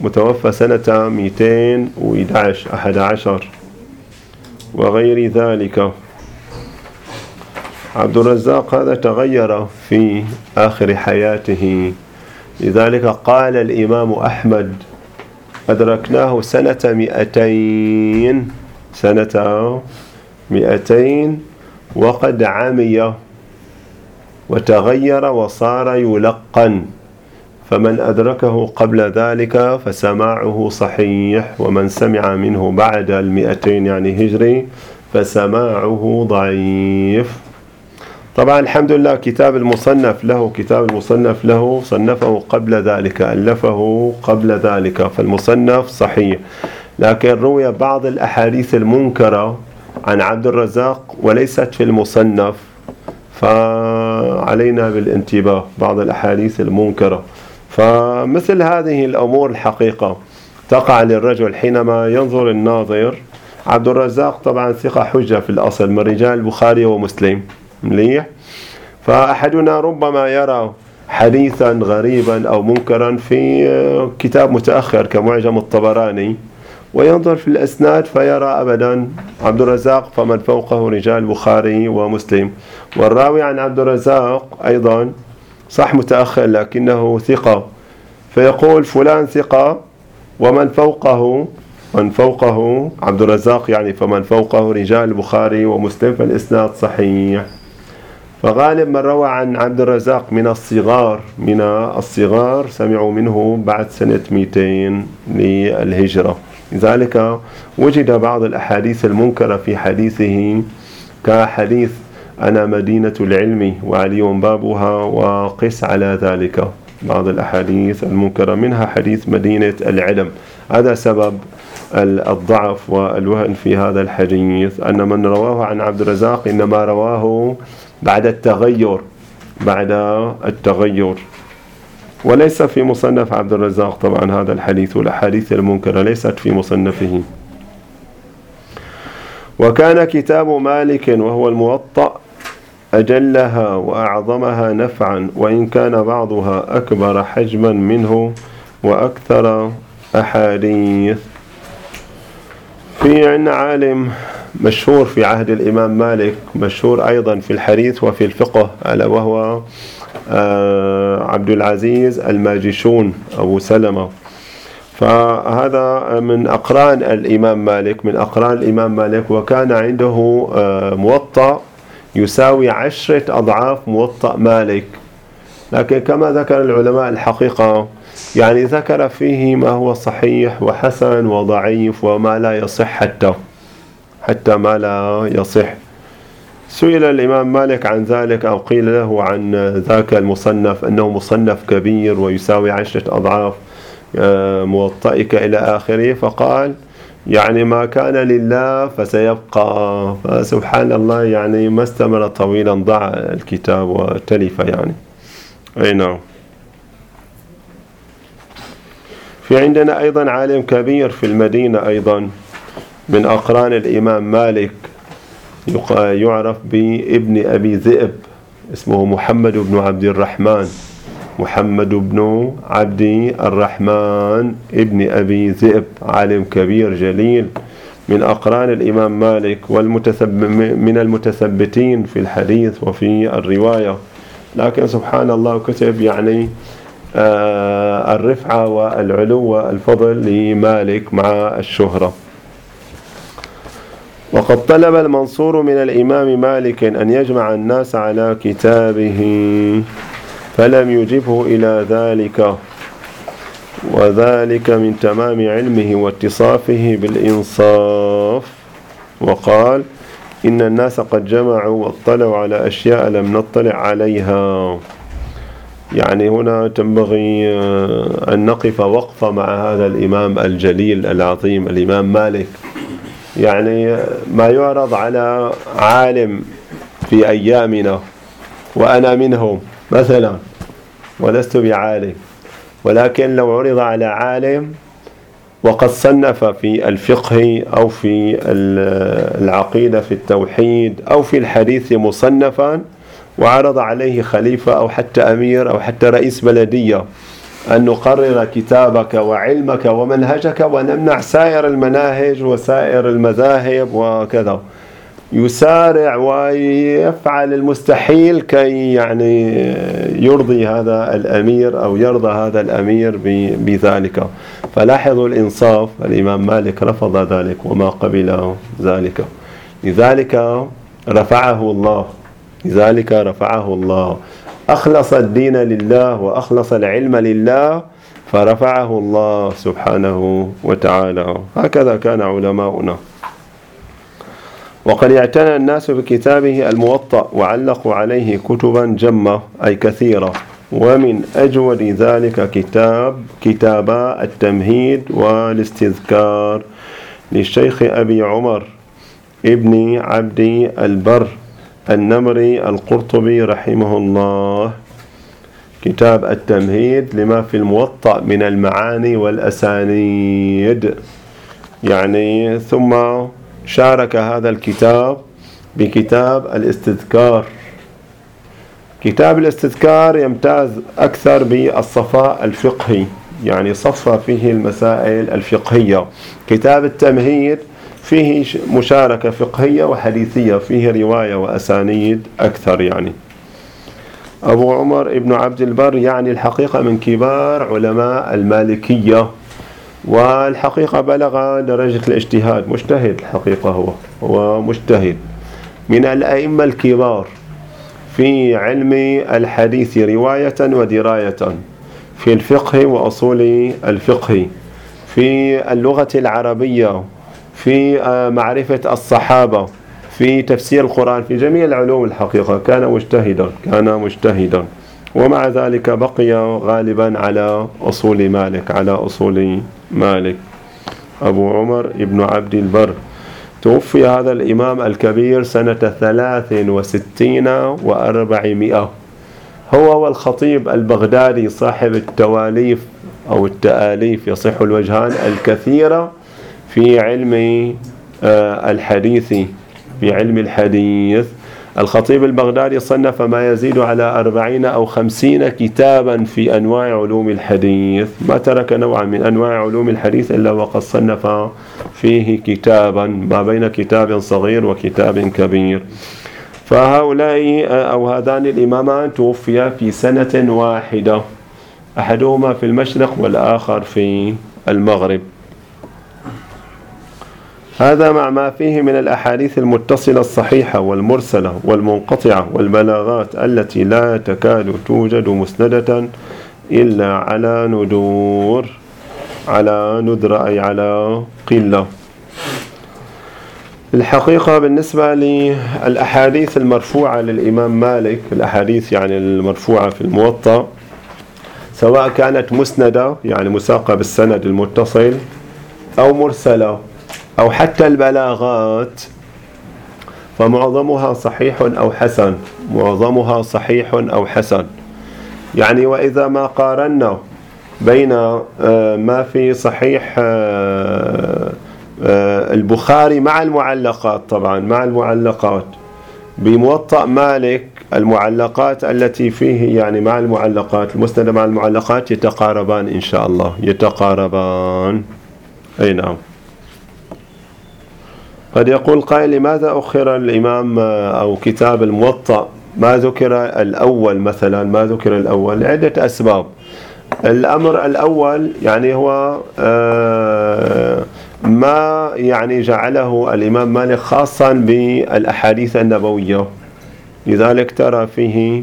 [SPEAKER 1] متوفى سنة 211 11 وغير ذلك. عبد الرزاق هذا تغير في آخر حياته. لذلك قال الإمام أحمد أدركناه سنة مئتين سنة مئتين وقد عمي. وتغير وصار يلقن. فمن أدركه قبل ذلك فسماعه صحيح ومن سمع منه بعد المئتين يعني هجري فسماعه ضعيف. طبعا الحمد لله كتاب المصنف له كتاب المصنف له صنفه قبل ذلك ألفه قبل ذلك فالمصنف صحيح. لكن روي بعض الأحاديث المنكرة عن عبد الرزاق وليست في المصنف فعلينا بالانتباه بعض الأحاديث المنكرة. فمثل هذه الأمور الحقيقة تقع للرجل حينما ينظر الناظر. عبد الرزاق طبعا ثقة حجة في الأصل من رجال البخاري ومسلم. مليح؟ فأحدنا ربما يرى حديثا غريبا أو منكرا في كتاب متأخر كمعجم الطبراني. وينظر في الأسناد فيرى أبدا عبد الرزاق فمن فوقه رجال البخاري ومسلم. والراوي عن عبد الرزاق أيضا صح متأخر لكنه ثقة. فيقول فلان ثقة ومن فوقه من فوقه عبد الرزاق يعني فمن فوقه رجال البخاري ومسلم فالإسناد صحيح. فغالب من روى عن عبد الرزاق من الصغار من الصغار سمعوا منه بعد سنة 200 للهجرة. لذلك وجد بعض الأحاديث المنكرة في حديثه كحديث أنا مدينة العلم وعلي بابها وقس على ذلك. بعض الأحاديث المنكرة منها حديث مدينة العلم. هذا سبب الضعف والوهن في هذا الحديث. أن من رواه عن عبد الرزاق إنما رواه بعد التغير بعد التغير. وليس في مصنف عبد الرزاق طبعا هذا الحديث والأحاديث المنكرة ليست في مصنفه. وكان كتاب مالك وهو الموطأ أجلها وأعظمها نفعا وإن كان بعضها أكبر حجما منه وأكثر أحاديث. في عندنا عالم مشهور في عهد الإمام مالك مشهور أيضا في الحديث وفي الفقه ألا وهو عبد العزيز الماجشون أبو سلمة. فهذا من أقران الإمام مالك من أقران الإمام مالك وكان عنده آه، موطأ يساوي عشرة أضعاف موطأ مالك. لكن كما ذكر العلماء الحقيقة يعني ذكر فيه ما هو صحيح وحسن وضعيف وما لا يصح حتى حتى ما لا يصح. سئل الإمام مالك عن ذلك أو قيل له عن ذاك المصنف أنه مصنف كبير ويساوي عشرة أضعاف آه، موطئك إلى آخره فقال يعني ما كان لله فسيبقى. فسبحان الله يعني ما استمر طويلا ضع الكتاب وتلف يعني. أي نعم. في عندنا أيضا عالم كبير في المدينة أيضا من أقران الإمام مالك. يعرف بابن أبي ذئب اسمه محمد بن عبد الرحمن. محمد بن عبد الرحمن ابن أبي ذئب عالم كبير جليل. من أقران الإمام مالك من المتثبتين في الحديث وفي الرواية. لكن سبحان الله كتب يعني آه الرفعة والعلو والفضل لمالك مع الشهرة. وقد طلب المنصور من الإمام مالك أن يجمع الناس على كتابه فلم يجبه إلى ذلك. وذلك من تمام علمه واتصافه بالإنصاف. وقال إن الناس قد جمعوا واطلعوا على أشياء لم نطلع عليها. يعني هنا تنبغي آه، أن نقف وقفة مع هذا الإمام الجليل العظيم الإمام مالك. يعني ما يعرض على عالم في أيامنا وأنا منهم مثلا ولست بعالم ولكن لو عرض على عالم وقد صنف في الفقه أو في العقيدة في التوحيد أو في الحديث مصنفا وعرض عليه خليفة أو حتى أمير أو حتى رئيس بلدية أن نقرر كتابك وعلمك ومنهجك ونمنع سائر المناهج وسائر المذاهب وكذا. يسارع ويفعل المستحيل كي يعني يرضي هذا الأمير أو يرضى هذا الأمير بذلك. فلاحظوا الإنصاف الإمام مالك رفض ذلك وما قبل ذلك. لذلك رفعه الله لذلك رفعه الله. أخلص الدين لله وأخلص العلم لله فرفعه الله سبحانه وتعالى. هكذا كان علماؤنا. وقد اعتنى الناس بكتابه الموطأ وعلقوا عليه كتبا جمة أي كثيرة. ومن أجود ذلك كتاب كتابا التمهيد والاستذكار للشيخ أبي عمر ابن عبد البر النمري القرطبي رحمه الله. كتاب التمهيد لما في الموطأ من المعاني والأسانيد. يعني ثم شارك هذا الكتاب بكتاب الاستذكار. كتاب الاستذكار يمتاز أكثر بالصفاء الفقهي يعني صفى فيه المسائل الفقهية. كتاب التمهيد فيه مشاركة فقهية وحديثية فيه رواية وأسانيد أكثر يعني. أبو عمر ابن عبد البر يعني الحقيقة من كبار علماء المالكية والحقيقة بلغ درجة الاجتهاد. مجتهد الحقيقة هو هو مجتهد. من الأئمة الكبار في علم الحديث رواية ودراية في الفقه وأصول الفقه. في اللغة العربية في آه، معرفة الصحابة في تفسير القرآن في جميع العلوم الحقيقة. كان مجتهدا كان مجتهدا. ومع ذلك بقي غالبا على أصول مالك على أصول مالك. أبو عمر ابن عبد البر. توفي هذا الإمام الكبير سنة ثلاث وستين وأربعمائة. هو والخطيب البغدادي صاحب التواليف أو التآليف يصح الوجهان الكثيرة في علم آه، الحديث في علم الحديث. الخطيب البغدادي صنف ما يزيد على أربعين أو خمسين كتابا في أنواع علوم الحديث. ما ترك نوعا من أنواع علوم الحديث إلا وقد صنف فيه كتابا ما بين كتاب صغير وكتاب كبير. فهؤلاء أو هذان الإمامان توفيا في سنة واحدة أحدهما في المشرق والآخر في المغرب. هذا مع ما فيه من الأحاديث المتصلة الصحيحة والمرسلة والمنقطعة والبلاغات التي لا تكاد توجد مسندة إلا على ندور على ندر أي على قلة. الحقيقة بالنسبة للأحاديث المرفوعة للإمام مالك الأحاديث يعني المرفوعة في الموطأ سواء كانت مسندة يعني مساقة بالسند المتصل أو مرسلة. أو حتى البلاغات. فمعظمها صحيح أو حسن. معظمها صحيح أو حسن. يعني وإذا ما قارنا بين آه، ما في صحيح آه، آه، البخاري مع المعلقات طبعا مع المعلقات. بموطأ مالك المعلقات التي فيه يعني مع المعلقات المسند مع المعلقات يتقاربان إن شاء الله. يتقاربان. أي نعم. قد يقول قائل لماذا أخر الإمام أو كتاب الموطأ؟ ما ذكر الأول مثلا ما ذكر الأول؟ لعدة أسباب. الأمر الأول يعني هو آه، ما يعني جعله الإمام مالك خاصا بالأحاديث النبوية. لذلك ترى فيه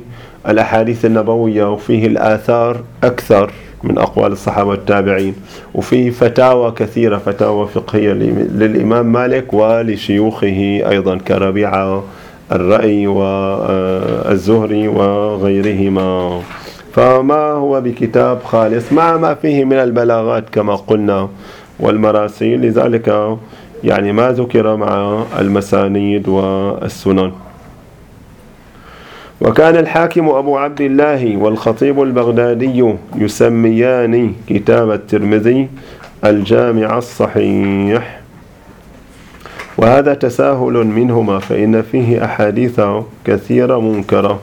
[SPEAKER 1] الأحاديث النبوية وفيه الآثار أكثر. من أقوال الصحابة والتابعين وفيه فتاوى كثيرة فتاوى فقهية للإمام مالك ولشيوخه أيضا كربيعة الرأي والزهري وغيرهما. فما هو بكتاب خالص؟ مع ما فيه من البلاغات كما قلنا والمراسيل. لذلك يعني ما ذكر مع المسانيد والسنن. وكان الحاكم أبو عبد الله والخطيب البغدادي يسميان كتاب الترمذي الجامع الصحيح. وهذا تساهل منهما فإن فيه أحاديث كثيرة منكرة.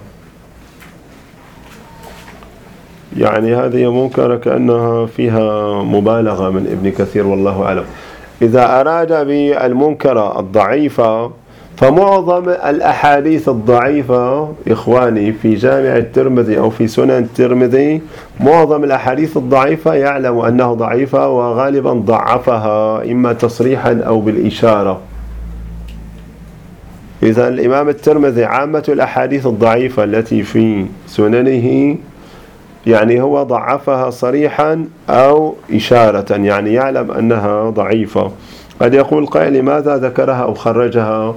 [SPEAKER 1] يعني هذه منكرة كأنها فيها مبالغة من ابن كثير والله أعلم. إذا أراد بالمنكرة الضعيفة فمعظم الأحاديث الضعيفة إخواني في جامع الترمذي أو في سنن الترمذي معظم الأحاديث الضعيفة يعلم أنه ضعيفة وغالبا ضعفها إما تصريحا أو بالإشارة. إذا الإمام الترمذي عامة الأحاديث الضعيفة التي في سننه يعني هو ضعفها صريحا أو إشارة يعني يعلم أنها ضعيفة. قد يقول قائل لماذا ذكرها أو خرجها؟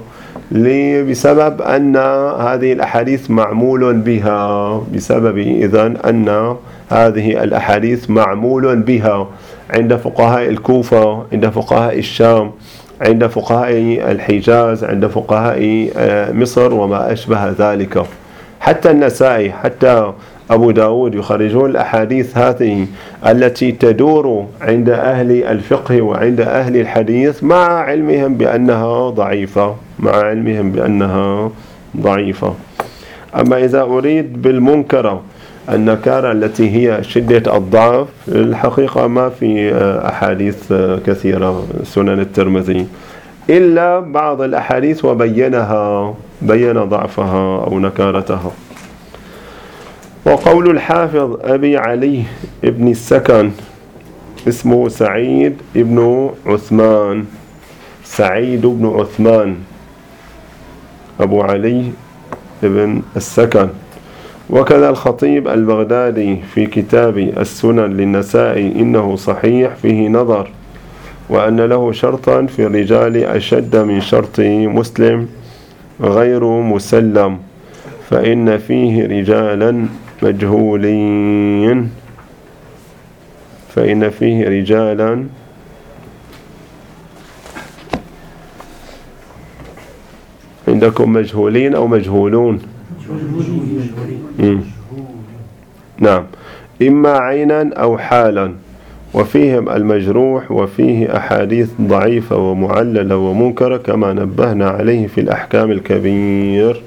[SPEAKER 1] بسبب أن هذه الأحاديث معمول بها. بسبب إذن أن هذه الأحاديث معمول بها. عند فقهاء الكوفة عند فقهاء الشام عند فقهاء الحجاز عند فقهاء آه، مصر وما أشبه ذلك. حتى النسائي حتى أبو داود يخرجون الأحاديث هذه التي تدور عند أهل الفقه وعند أهل الحديث مع علمهم بأنها ضعيفة. مع علمهم بأنها ضعيفة. أما إذا أريد بالمنكرة النكارة التي هي شدة الضعف الحقيقة ما في أحاديث كثيرة سنن الترمذي. إلا بعض الأحاديث وبينها بين ضعفها أو نكارتها. وقول الحافظ أبي علي ابن السكن اسمه سعيد ابن عثمان. سعيد بن عثمان. أبو علي ابن السكن. وكذا الخطيب البغدادي في كتاب السنن للنسائي إنه صحيح فيه نظر وأن له شرطا في الرجال أشد من شرط مسلم غير مسلم فإن فيه رجالا مجهولين. فإن فيه رجالا عندكم مجهولين أو مجهولون؟ نعم. إما عينا أو حالا. وفيهم المجروح وفيه أحاديث ضعيفة ومعللة ومنكرة كما نبهنا عليه في الأحكام الكبير.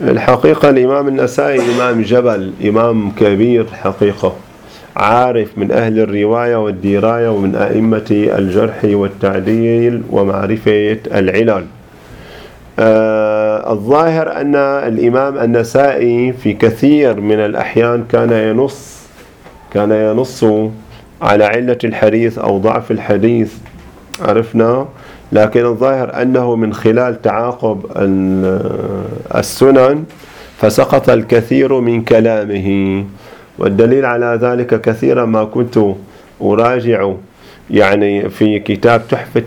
[SPEAKER 1] الحقيقة الإمام النسائي إمام جبل إمام كبير حقيقة عارف من أهل الرواية والدراية ومن أئمة الجرح والتعديل ومعرفة العلل. آه الظاهر أن الإمام النسائي في كثير من الأحيان كان ينص كان ينص على علة الحديث أو ضعف الحديث عرفنا؟ لكن الظاهر أنه من خلال تعاقب السنن فسقط الكثير من كلامه. والدليل على ذلك كثيرا ما كنت أراجع يعني في كتاب تحفة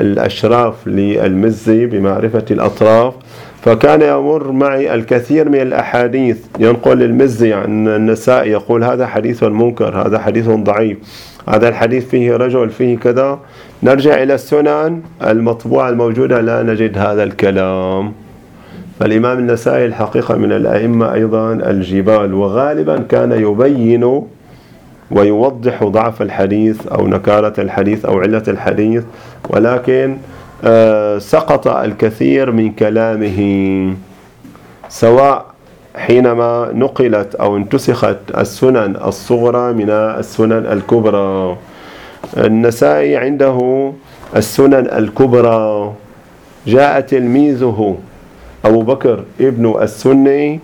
[SPEAKER 1] الأشراف للمزي بمعرفة الأطراف. فكان يمر معي الكثير من الأحاديث. ينقل المزي عن النساء يقول هذا حديث منكر هذا حديث ضعيف هذا الحديث فيه رجل فيه كذا. نرجع إلى السنن المطبوعة الموجودة. لا نجد هذا الكلام. فالإمام النسائي الحقيقة من الأئمة أيضا الجبال. وغالبا كان يبين ويوضح ضعف الحديث أو نكارة الحديث أو علة الحديث ولكن آه، سقط الكثير من كلامه. سواء حينما نقلت أو انتسخت السنن الصغرى من السنن الكبرى. النسائي عنده السنن الكبرى. جاء تلميذه أبو بكر ابن السني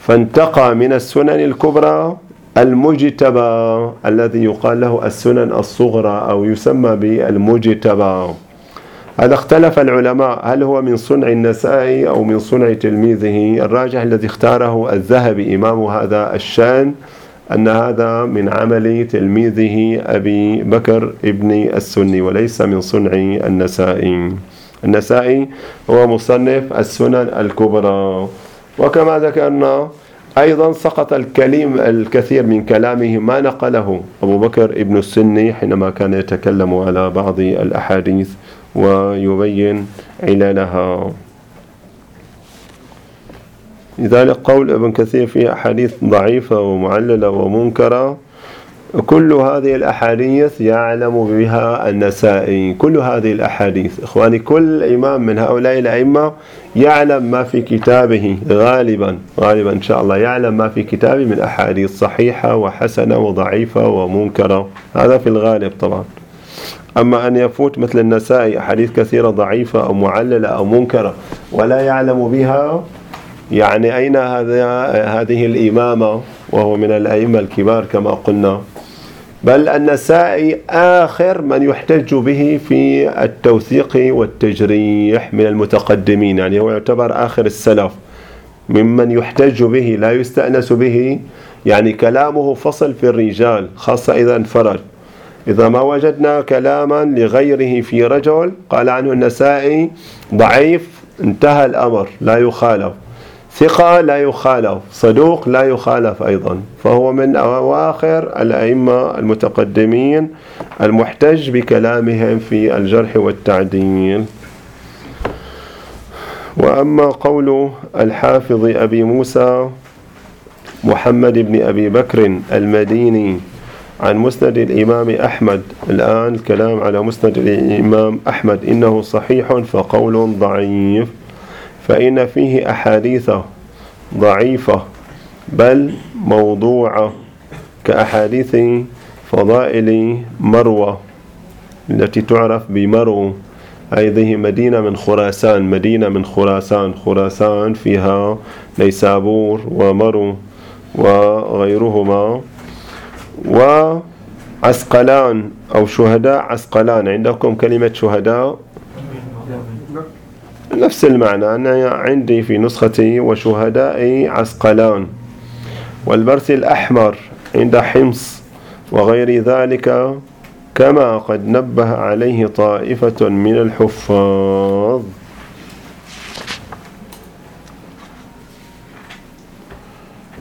[SPEAKER 1] فانتقى من السنن الكبرى المجتبى الذي يقال له السنن الصغرى أو يسمى بالمجتبى. هذا اختلف العلماء هل هو من صنع النسائي أو من صنع تلميذه؟ الراجح الذي اختاره الذهبي إمام هذا الشأن أن هذا من عمل تلميذه أبي بكر ابن السني وليس من صنع النسائي. النسائي هو مصنف السنن الكبرى. وكما ذكرنا أيضا سقط الكليم الكثير من كلامه ما نقله أبو بكر ابن السني حينما كان يتكلم على بعض الأحاديث ويبين عللها. لذلك قول ابن كثير في أحاديث ضعيفة ومعللة ومنكرة كل هذه الأحاديث يعلم بها النسائي. كل هذه الأحاديث إخواني كل إمام من هؤلاء الأئمة يعلم ما في كتابه غالبا غالبا إن شاء الله يعلم ما في كتابه من أحاديث صحيحة وحسنة وضعيفة ومنكرة. هذا في الغالب طبعا. أما أن يفوت مثل النسائي أحاديث كثيرة ضعيفة أو معللة أو منكرة ولا يعلم بها يعني أين هذه الإمامة وهو من الأئمة الكبار كما قلنا؟ بل النسائي آخر من يحتج به في التوثيق والتجريح من المتقدمين. يعني هو يعتبر آخر السلف ممن يحتج به لا يستأنس به. يعني كلامه فصل في الرجال خاصة إذا انفرد. إذا ما وجدنا كلاما لغيره في رجل قال عنه النسائي ضعيف انتهى الأمر لا يخالف. ثقة لا يخالف صدوق لا يخالف أيضا. فهو من أواخر الأئمة المتقدمين المحتج بكلامهم في الجرح والتعديل. وأما قول الحافظ أبي موسى محمد بن أبي بكر المديني عن مسند الإمام أحمد الآن الكلام على مسند الإمام أحمد إنه صحيح فقول ضعيف. فإن فيه أحاديث ضعيفة بل موضوعة كأحاديث فضائل مروة التي تعرف بمرو هذه مدينة من خراسان مدينة من خراسان خراسان فيها نيسابور ومرو وغيرهما. وعسقلان أو شهداء عسقلان عندكم كلمة شهداء؟ نفس المعنى أنا عندي في نسختي وشهداء عسقلان والبرث الأحمر عند حمص وغير ذلك كما قد نبه عليه طائفة من الحفاظ.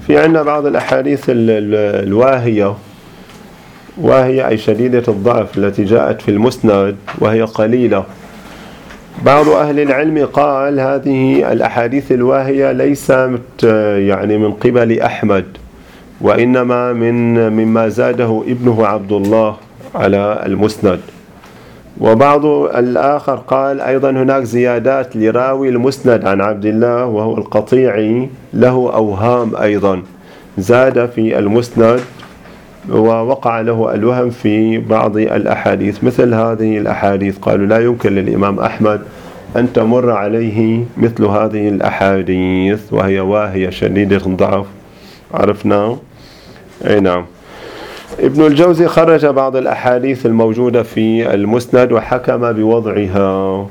[SPEAKER 1] في عندنا بعض الأحاديث الواهية واهية أي شديدة الضعف التي جاءت في المسند وهي قليلة. بعض أهل العلم قال هذه الأحاديث الواهية ليست يعني من قبل أحمد وإنما من مما زاده ابنه عبد الله على المسند. وبعض الآخر قال أيضا هناك زيادات لراوي المسند عن عبد الله وهو القطيعي له أوهام أيضا زاد في المسند. ووقع له الوهم في بعض الأحاديث. مثل هذه الأحاديث قالوا لا يمكن للإمام أحمد أن تمر عليه مثل هذه الأحاديث وهي واهية شديدة الضعف عرفنا؟ أي نعم. ابن الجوزي خرج بعض الأحاديث الموجودة في المسند وحكم بوضعها.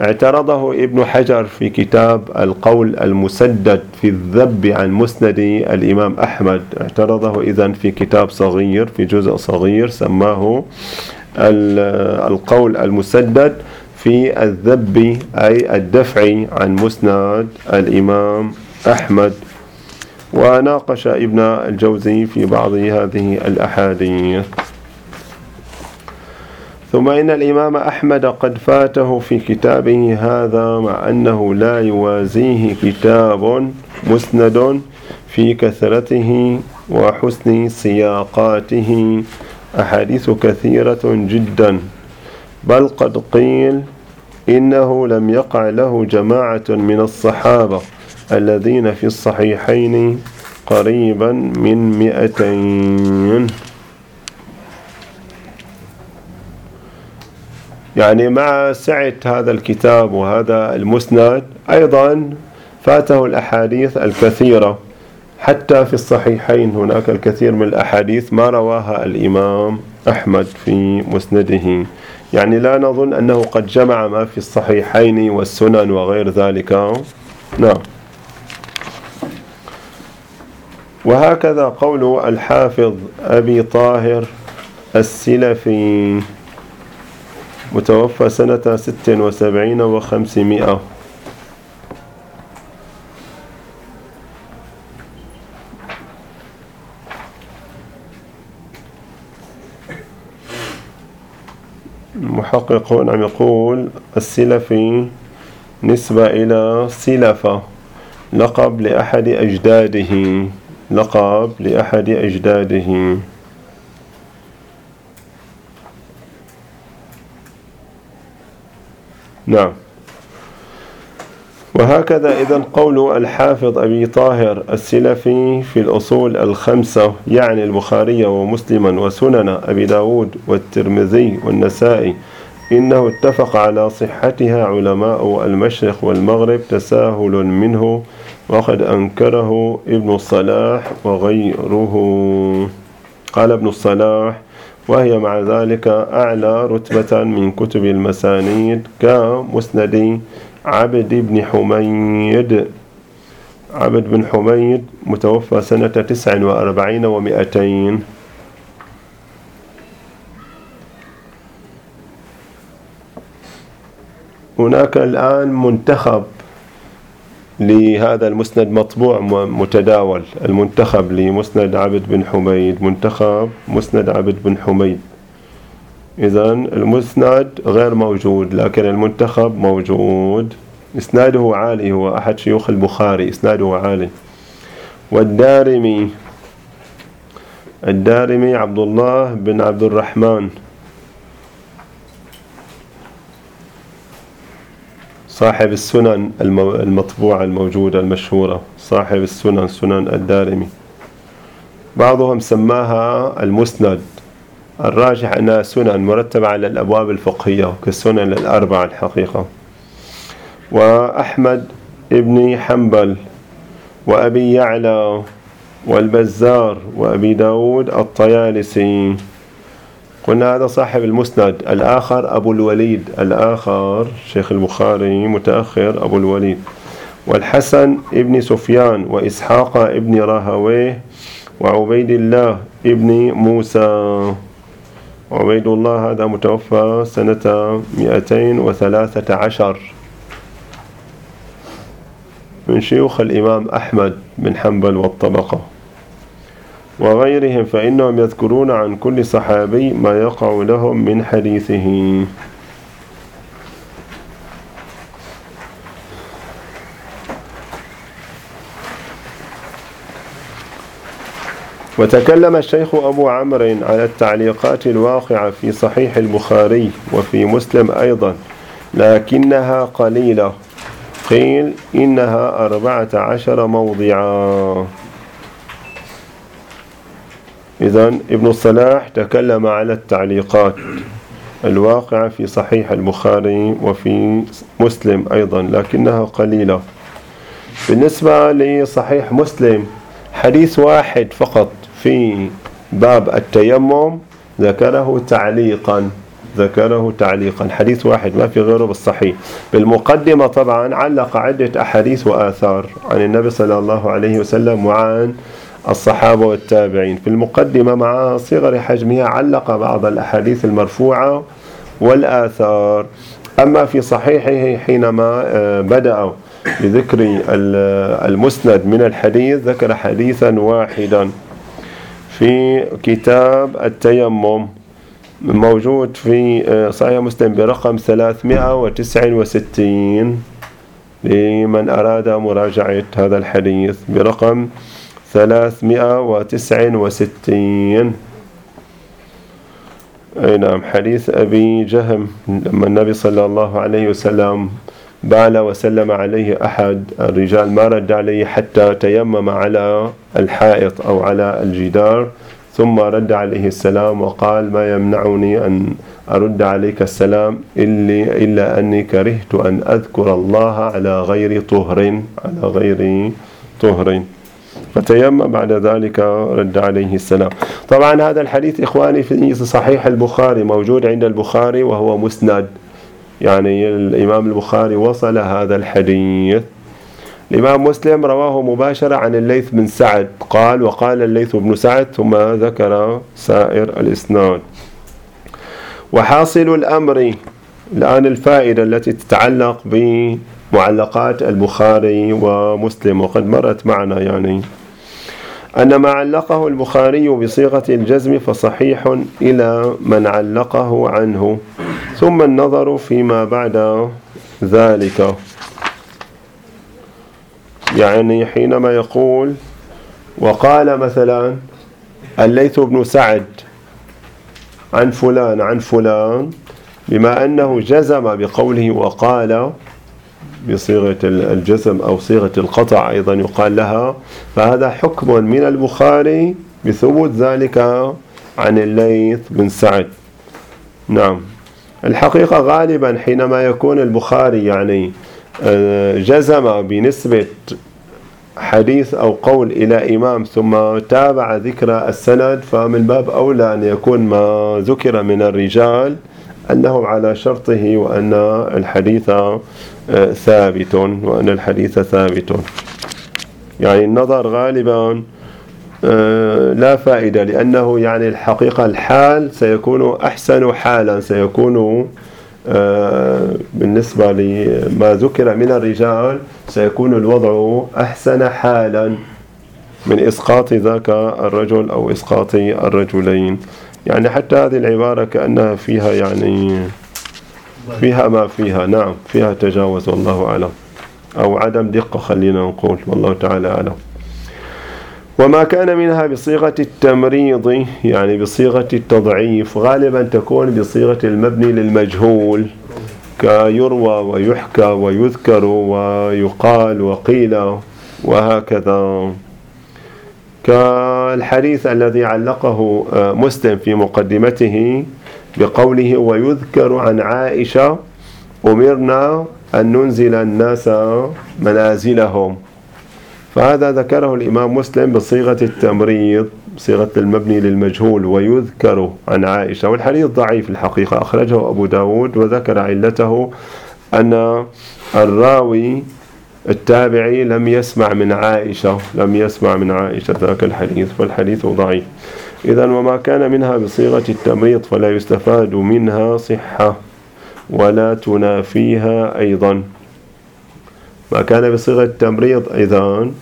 [SPEAKER 1] اعترضه ابن حجر في كتاب القول المسدد في الذب عن مسند الإمام أحمد. اعترضه إذن في كتاب صغير في جزء صغير سماه القول المسدد في الذب أي الدفع عن مسند الإمام أحمد. وناقش ابن الجوزي في بعض هذه الأحاديث. ثم إن الإمام أحمد قد فاته في كتابه هذا مع أنه لا يوازيه كتاب مسند في كثرته وحسن سياقاته أحاديث كثيرة جدا. بل قد قيل إنه لم يقع له جماعة من الصحابة الذين في الصحيحين قريبا من مئتين. يعني مع سعة هذا الكتاب وهذا المسند أيضا فاته الأحاديث الكثيرة. حتى في الصحيحين هناك الكثير من الأحاديث ما رواها الإمام أحمد في مسنده. يعني لا نظن أنه قد جمع ما في الصحيحين والسنن وغير ذلك. نعم. وهكذا قول الحافظ أبي طاهر السلفي. متوفى سنة ست وسبعين وخمسمائة. المحقق عم يقول السلفي نسبة إلى سلفة لقب لأحد أجداده لقب لأحد أجداده. نعم. وهكذا إذا قول الحافظ أبي طاهر السلفي في الأصول الخمسة يعني البخاري ومسلما وسنن أبي داود والترمذي والنسائي إنه اتفق على صحتها علماء المشرق والمغرب تساهل منه وقد أنكره ابن الصلاح وغيره. قال ابن الصلاح وهي مع ذلك أعلى رتبة من كتب المسانيد كمسند عبد بن حميد. عبد بن حميد متوفى سنة تسع وأربعين ومئتين. هناك الآن منتخب لهذا المسند مطبوع متداول المنتخب لمسند عبد بن حميد. منتخب مسند عبد بن حميد. إذا المسند غير موجود لكن المنتخب موجود. إسناده عالي هو أحد شيوخ البخاري. إسناده عالي. والدارمي الدارمي عبد الله بن عبد الرحمن. صاحب السنن المطبوعة الموجودة المشهورة صاحب السنن سنن الدارمي. بعضهم سماها المسند. الراجح أنها سنن مرتبة على الأبواب الفقهية كالسنن الأربعة الحقيقة. وأحمد ابن حنبل وأبي يعلى والبزار وأبي داود الطيالسي. قلنا هذا صاحب المسند. الآخر أبو الوليد الآخر شيخ البخاري متأخر أبو الوليد. والحسن ابن سفيان وإسحاق ابن راهويه وعبيد الله ابن موسى. عبيد الله هذا متوفى سنة 213 من شيوخ الإمام أحمد بن حنبل والطبقة. وغيرهم فإنهم يذكرون عن كل صحابي ما يقع لهم من حديثه. وتكلم الشيخ أبو عمرو على التعليقات الواقعة في صحيح البخاري وفي مسلم أيضا لكنها قليلة. قيل إنها أربعة عشر موضعا. إذا ابن الصلاح تكلم على التعليقات الواقعة في صحيح البخاري وفي مسلم أيضا لكنها قليلة. بالنسبة لصحيح مسلم حديث واحد فقط في باب التيمم ذكره تعليقا ذكره تعليقا. حديث واحد ما في غيره بالصحيح. بالمقدمة طبعا علق عدة أحاديث وآثار عن النبي صلى الله عليه وسلم وعن الصحابة والتابعين. في المقدمة مع صغر حجمها علق بعض الأحاديث المرفوعة والآثار. أما في صحيحه حينما آه، بدأ بذكر المسند من الحديث ذكر حديثا واحدا في كتاب التيمم موجود في آه، صحيح مسلم برقم 369 لمن أراد مراجعة هذا الحديث برقم 369 أي نعم حديث أبي جهم لما النبي صلى الله عليه وسلم بال وسلم عليه أحد الرجال ما رد عليه حتى تيمم على الحائط أو على الجدار ثم رد عليه السلام وقال ما يمنعني أن أرد عليك السلام إلا أني كرهت أن أذكر الله على غير طهر على غير طهر. فتيمم بعد ذلك رد عليه السلام. طبعا هذا الحديث إخواني في صحيح البخاري موجود عند البخاري وهو مسند. يعني الإمام البخاري وصل هذا الحديث. الإمام مسلم رواه مباشرة عن الليث بن سعد. قال وقال الليث بن سعد ثم ذكر سائر الإسناد. وحاصل الأمر الآن الفائدة التي تتعلق بمعلقات البخاري ومسلم وقد مرت معنا يعني أن ما علقه البخاري بصيغة الجزم فصحيح إلى من علقه عنه ثم النظر فيما بعد ذلك. يعني حينما يقول وقال مثلا الليث بن سعد عن فلان عن فلان بما أنه جزم بقوله وقال بصيغة الجزم أو صيغة القطع أيضا يقال لها فهذا حكم من البخاري بثبوت ذلك عن الليث بن سعد. نعم. الحقيقة غالبا حينما يكون البخاري يعني آه، جزم بنسبة حديث أو قول إلى إمام ثم تابع ذكر السند فمن باب أولى أن يكون ما ذكر من الرجال أنه على شرطه وأن الحديث آه، ثابت وأن الحديث ثابت. يعني النظر غالبا آه، لا فائدة لأنه يعني الحقيقة الحال سيكون أحسن حالا سيكون آه، بالنسبة لما ذكر من الرجال سيكون الوضع أحسن حالا من إسقاط ذاك الرجل أو إسقاط الرجلين. يعني حتى هذه العبارة كأنها فيها يعني فيها ما فيها. نعم فيها تجاوز والله أعلم. أو عدم دقة خلينا نقول والله تعالى أعلم. وما كان منها بصيغة التمريض يعني بصيغة التضعيف غالبا تكون بصيغة المبني للمجهول كيروى ويحكى ويذكر ويقال وقيل وهكذا. كالحديث الذي علقه آه، مسلم في مقدمته بقوله ويذكر عن عائشة أمرنا أن ننزل الناس منازلهم. فهذا ذكره الإمام مسلم بصيغة التمريض بصيغة المبني للمجهول ويذكر عن عائشة. والحديث ضعيف الحقيقة أخرجه أبو داود وذكر علته أن الراوي التابعي لم يسمع من عائشة لم يسمع من عائشة ذاك الحديث فالحديث ضعيف. إذا وما كان منها بصيغة التمريض فلا يستفاد منها صحة ولا تنافيها أيضا. ما كان بصيغة التمريض أيضا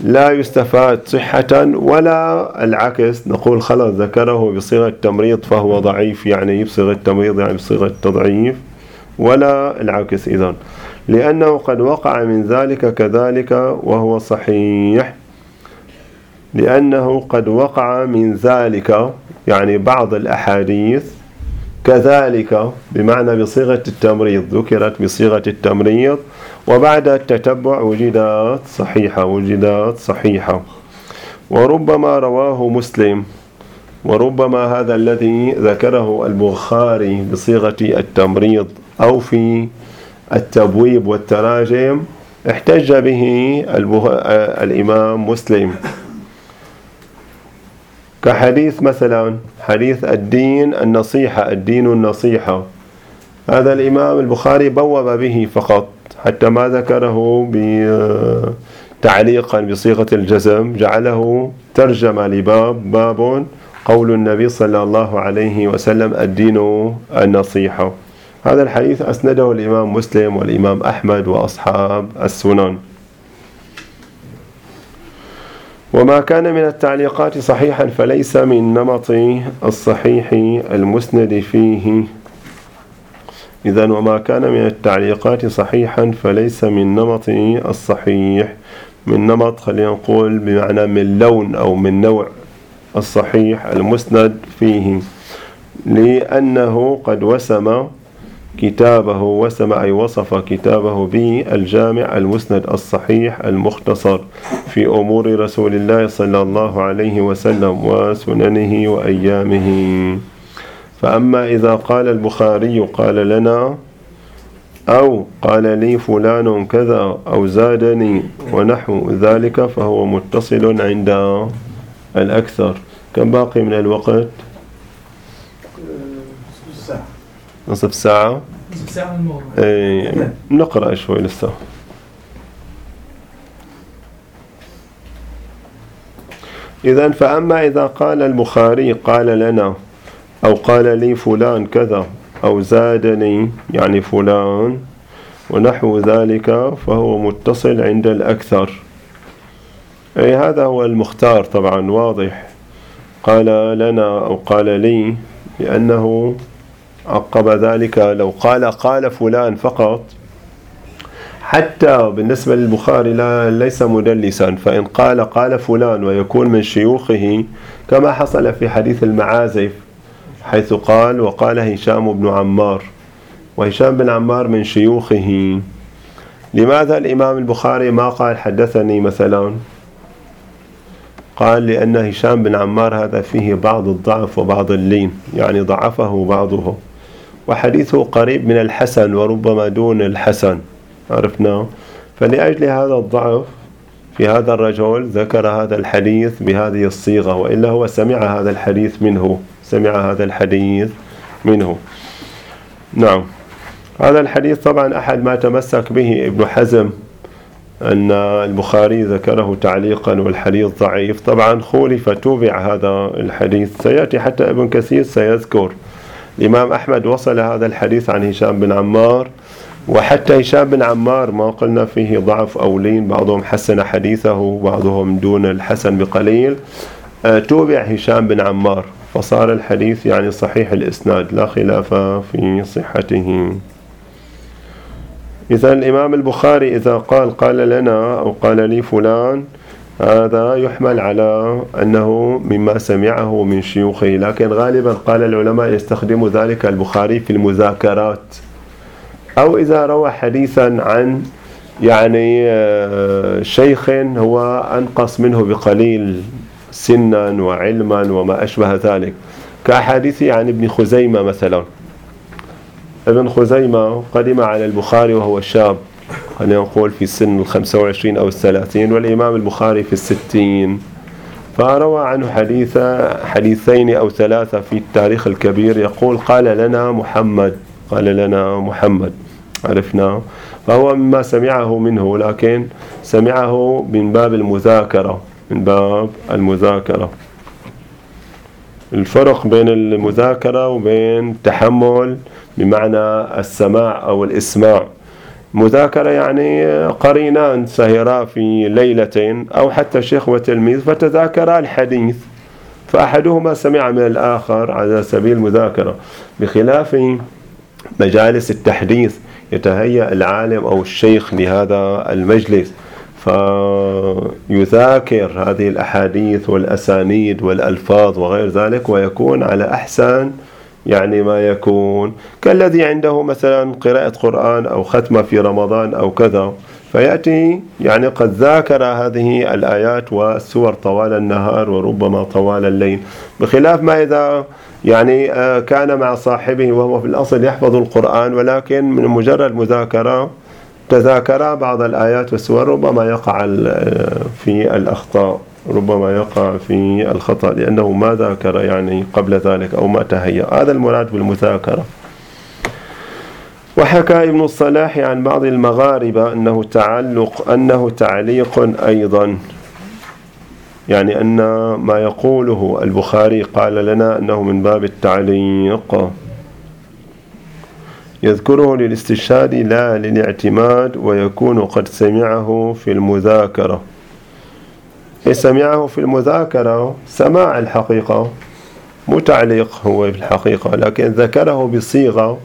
[SPEAKER 1] لا يستفاد صحة ولا العكس. نقول خلاص ذكره بصيغة التمريض فهو ضعيف يعني بصيغة التمريض يعني بصيغة التضعيف ولا العكس إذا لأنه قد وقع من ذلك كذلك وهو صحيح. لأنه قد وقع من ذلك يعني بعض الأحاديث كذلك بمعنى بصيغة التمريض ذكرت بصيغة التمريض وبعد التتبع وجدت صحيحة وجدت صحيحة. وربما رواه مسلم وربما هذا الذي ذكره البخاري بصيغة التمريض أو في التبويب والتراجم احتج به الإمام مسلم. كحديث مثلا حديث الدين النصيحة الدين النصيحة. هذا الإمام البخاري بوب به فقط حتى ما ذكره تعليقا بصيغة الجزم جعله ترجمة لباب باب قول النبي صلى الله عليه وسلم الدين النصيحة. هذا الحديث أسنده الإمام مسلم والإمام أحمد وأصحاب السنن. وما كان من التعليقات صحيحا فليس من نمط الصحيح المسند فيه. إذا وما كان من التعليقات صحيحا فليس من نمط الصحيح. من نمط خلينا نقول بمعنى من لون أو من نوع الصحيح المسند فيه. لأنه قد وسم كتابه وسم أي وصف كتابه بالجامع المسند الصحيح المختصر في أمور رسول الله صلى الله عليه وسلم وسننه وأيامه فأما إذا قال البخاري قال لنا أو قال لي فلان كذا أو زادني ونحو ذلك فهو متصل عند الأكثر كم باقي من الوقت؟ نصف ساعة.
[SPEAKER 3] نصف ساعة من الموضوع.
[SPEAKER 1] إيه نقرأ شوي لسه. إذا فأما إذا قال البخاري قال لنا أو قال لي فلان كذا أو زادني يعني فلان ونحو ذلك فهو متصل عند الأكثر. أي هذا هو المختار طبعا واضح. قال لنا أو قال لي لأنه عقب ذلك لو قال قال فلان فقط. حتى بالنسبة للبخاري لا ليس مدلسا. فإن قال قال فلان ويكون من شيوخه كما حصل في حديث المعازف حيث قال وقال هشام بن عمار. وهشام بن عمار من شيوخه. لماذا الإمام البخاري ما قال حدثني مثلا؟ قال لأن هشام بن عمار هذا فيه بعض الضعف وبعض اللين يعني ضعفه بعضه. وحديثه قريب من الحسن وربما دون الحسن. عرفنا؟ فلأجل هذا الضعف في هذا الرجل ذكر هذا الحديث بهذه الصيغة وإلا هو سمع هذا الحديث منه سمع هذا الحديث منه. نعم. هذا الحديث طبعا أحد ما تمسك به ابن حزم أن البخاري ذكره تعليقا والحديث ضعيف. طبعا خولف توبع هذا الحديث. سيأتي حتى ابن كثير سيذكر. الإمام أحمد وصل هذا الحديث عن هشام بن عمار وحتى هشام بن عمار ما قلنا فيه ضعف أو لين بعضهم حسن حديثه بعضهم دون الحسن بقليل. آه، توبع هشام بن عمار فصار الحديث يعني صحيح الإسناد لا خلاف في صحته. إذا الإمام البخاري إذا قال قال لنا أو قال لي فلان هذا يحمل على أنه مما سمعه من شيوخه لكن غالبا قال العلماء يستخدم ذلك البخاري في المذاكرات. أو إذا روى حديثا عن يعني آه، شيخ هو أنقص منه بقليل سنا وعلما وما أشبه ذلك. كأحاديث عن ابن خزيمة مثلا. ابن خزيمة قدم على البخاري وهو شاب. خلينا نقول في سن الخمسة وعشرين أو الثلاثين والإمام البخاري في الستين. فروى عنه حديث حديثين أو ثلاثة في التاريخ الكبير يقول قال لنا محمد قال لنا محمد. عرفنا؟ فهو مما سمعه منه لكن سمعه من باب المذاكرة من باب المذاكرة. الفرق بين المذاكرة وبين التحمل بمعنى السماع أو الإسماع. مذاكرة يعني قرينان سهرا في ليلة أو حتى شيخ وتلميذ فتذاكرا الحديث فأحدهما سمع من الآخر على سبيل المذاكرة بخلاف مجالس التحديث يتهيأ العالم أو الشيخ لهذا المجلس. فيذاكر هذه الأحاديث والأسانيد والألفاظ وغير ذلك ويكون على أحسن يعني ما يكون. كالذي عنده مثلا قراءة قرآن أو ختمة في رمضان أو كذا فيأتي يعني قد ذاكر هذه الآيات والسور طوال النهار وربما طوال الليل. بخلاف ما إذا يعني آه، كان مع صاحبه وهو في الأصل يحفظ القرآن ولكن من مجرد مذاكرة تذاكر بعض الآيات والسور ربما يقع آه، في الأخطاء. ربما يقع في الخطأ لأنه ما ذاكر يعني قبل ذلك أو ما تهيأ. هذا المراد بالمذاكرة. وحكى ابن الصلاح عن بعض المغاربة أنه تعلق أنه تعليق أيضا. يعني أن ما يقوله البخاري قال لنا أنه من باب التعليق. يذكره للاستشهاد لا للاعتماد ويكون قد سمعه في المذاكرة. سمعه في المذاكرة. سماع الحقيقة. مو تعليق هو في الحقيقة لكن ذكره بصيغة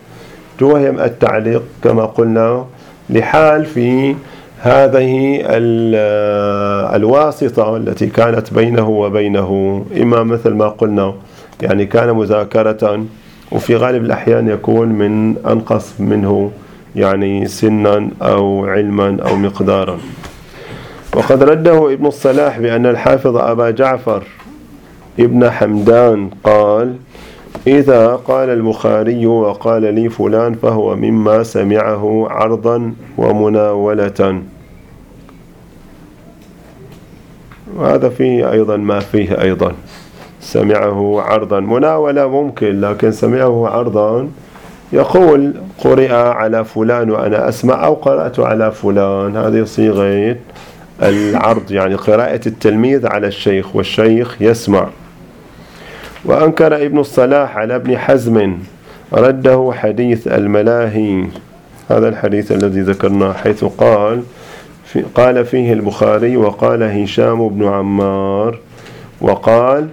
[SPEAKER 1] توهم التعليق كما قلنا لحال في هذه الواسطة التي كانت بينه وبينه. إما مثل ما قلنا يعني كان مذاكرة وفي غالب الأحيان يكون من أنقص منه يعني سنا أو علما أو مقدارا. وقد رده ابن الصلاح بأن الحافظ أبا جعفر ابن حمدان قال إذا قال البخاري وقال لي فلان فهو مما سمعه عرضا ومناولة. وهذا فيه أيضا ما فيه أيضا. سمعه عرضا. مناولة ممكن لكن سمعه عرضا. يقول قرئ على فلان وأنا أسمع أو قرأت على فلان. هذه صيغة العرض يعني قراءة التلميذ على الشيخ والشيخ يسمع. وأنكر ابن الصلاح على ابن حزم رده حديث الملاهي. هذا الحديث الذي ذكرناه حيث قال في قال فيه البخاري وقال هشام بن عمار وقال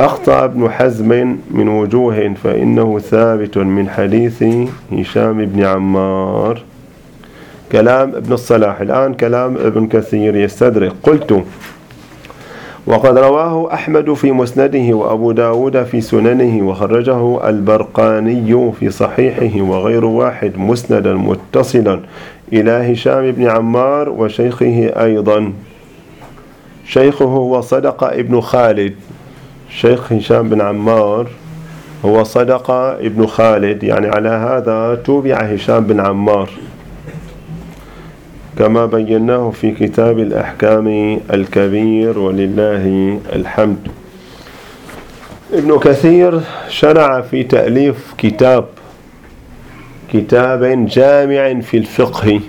[SPEAKER 1] أخطأ ابن حزم من وجوه فإنه ثابت من حديث هشام بن عمار. كلام ابن الصلاح. الآن كلام ابن كثير يستدرك. قلت وقد رواه أحمد في مسنده وأبو داود في سننه وخرجه البرقاني في صحيحه وغير واحد مسندا متصلا إلى هشام بن عمار وشيخه أيضا. شيخه هو صدق ابن خالد. شيخ هشام بن عمار هو صدق ابن خالد. يعني على هذا توبع هشام بن عمار. كما بيناه في كتاب الأحكام الكبير ولله الحمد. ابن كثير شرع في تأليف كتاب كتاب جامع في الفقه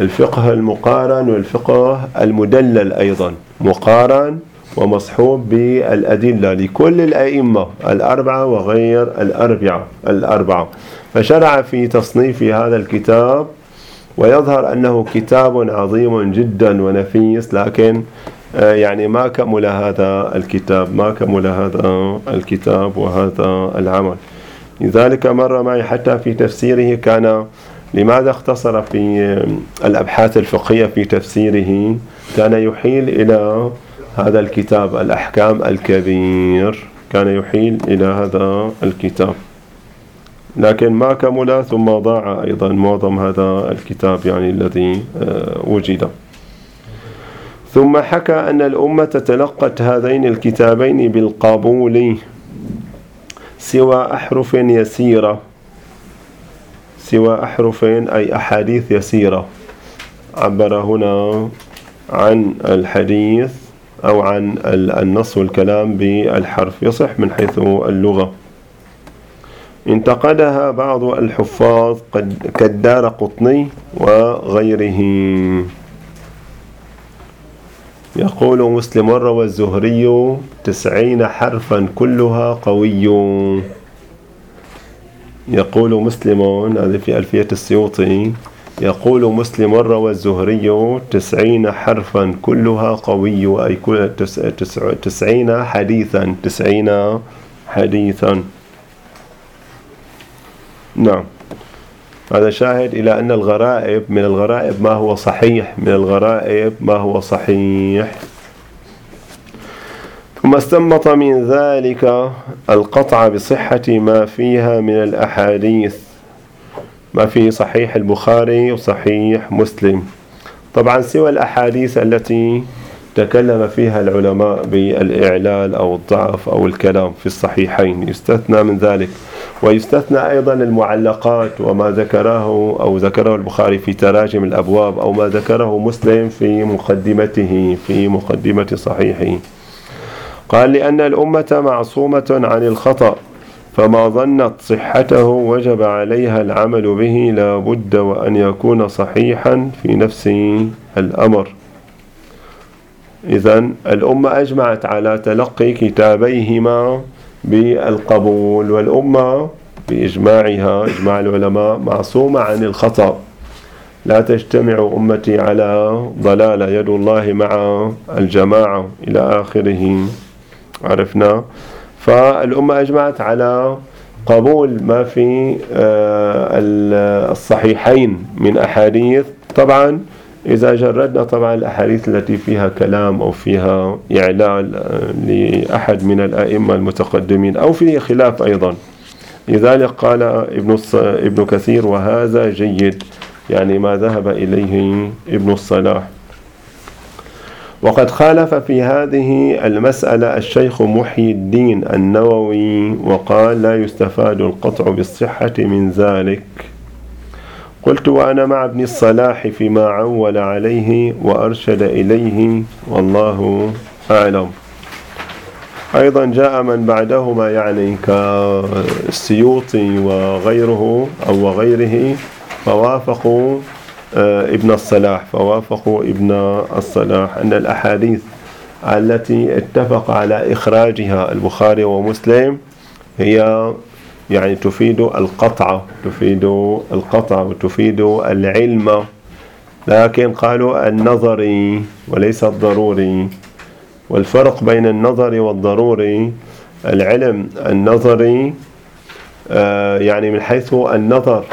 [SPEAKER 1] الفقه المقارن والفقه المدلل أيضا مقارن ومصحوب بالأدلة لكل الأئمة الأربعة وغير الأربعة الأربعة. فشرع في تصنيف هذا الكتاب ويظهر أنه كتاب عظيم جدا ونفيس لكن آه، يعني ما كمل هذا الكتاب ما كمل هذا الكتاب وهذا العمل. لذلك مر معي حتى في تفسيره كان لماذا اختصر في آه، الأبحاث الفقهية في تفسيره؟ كان يحيل إلى هذا الكتاب الأحكام الكبير. كان يحيل إلى هذا الكتاب. لكن ما كمل ثم ضاع أيضا معظم هذا الكتاب يعني الذي آه، وجد. ثم حكى أن الأمة تلقت هذين الكتابين بالقبول سوى أحرف يسيرة. سوى أحرف أي أحاديث يسيرة. عبر هنا عن الحديث أو عن النص والكلام بالحرف يصح من حيث اللغة. انتقدها بعض الحفاظ كالدار قطني وغيره. يقول مسلم روى الزهري تسعين حرفا كلها قوي. يقول مسلم هذا في ألفية السيوطي يقول مسلم روى الزهري تسعين حرفا كلها قوي أي كل تسعين حديثا تسعين حديثا. نعم. هذا شاهد إلى أن الغرائب من الغرائب ما هو صحيح من الغرائب ما هو صحيح. ثم استنبط من ذلك القطع بصحة ما فيها من الأحاديث. ما في صحيح البخاري وصحيح مسلم. طبعا سوى الأحاديث التي تكلم فيها العلماء بالإعلال أو الضعف أو الكلام في الصحيحين. يستثنى من ذلك. ويستثنى أيضا المعلقات وما ذكره أو ذكره البخاري في تراجم الأبواب أو ما ذكره مسلم في مقدمته في مقدمة صحيحه. قال لأن الأمة معصومة عن الخطأ فما ظنت صحته وجب عليها العمل به لا بد وأن يكون صحيحا في نفس الأمر. إذا الأمة أجمعت على تلقي كتابيهما بالقبول والأمة بإجماعها إجماع العلماء معصومة عن الخطأ. لا تجتمع أمتي على ضلالة يد الله مع الجماعة إلى آخره. عرفنا؟ فالأمة أجمعت على قبول ما في آه، الصحيحين من أحاديث. طبعا إذا جردنا طبعا الأحاديث التي فيها كلام أو فيها إعلال آه، لأحد من الأئمة المتقدمين أو فيه خلاف أيضا. لذلك قال ابن ابن كثير وهذا جيد. يعني ما ذهب إليه ابن الصلاح. وقد خالف في هذه المسألة الشيخ محي الدين النووي وقال لا يستفاد القطع بالصحة من ذلك. قلت وأنا مع ابن الصلاح فيما عول عليه وأرشد إليه والله أعلم. أيضا جاء من بعدهما يعني كالسيوطي وغيره أو وغيره فوافقوا آه، ابن الصلاح فوافقوا ابن الصلاح أن الأحاديث التي اتفق على إخراجها البخاري ومسلم هي يعني تفيد القطع تفيد القطع وتفيد العلم. لكن قالوا النظري وليس الضروري والفرق بين النظري والضروري العلم. النظري آه، يعني من حيث النظر.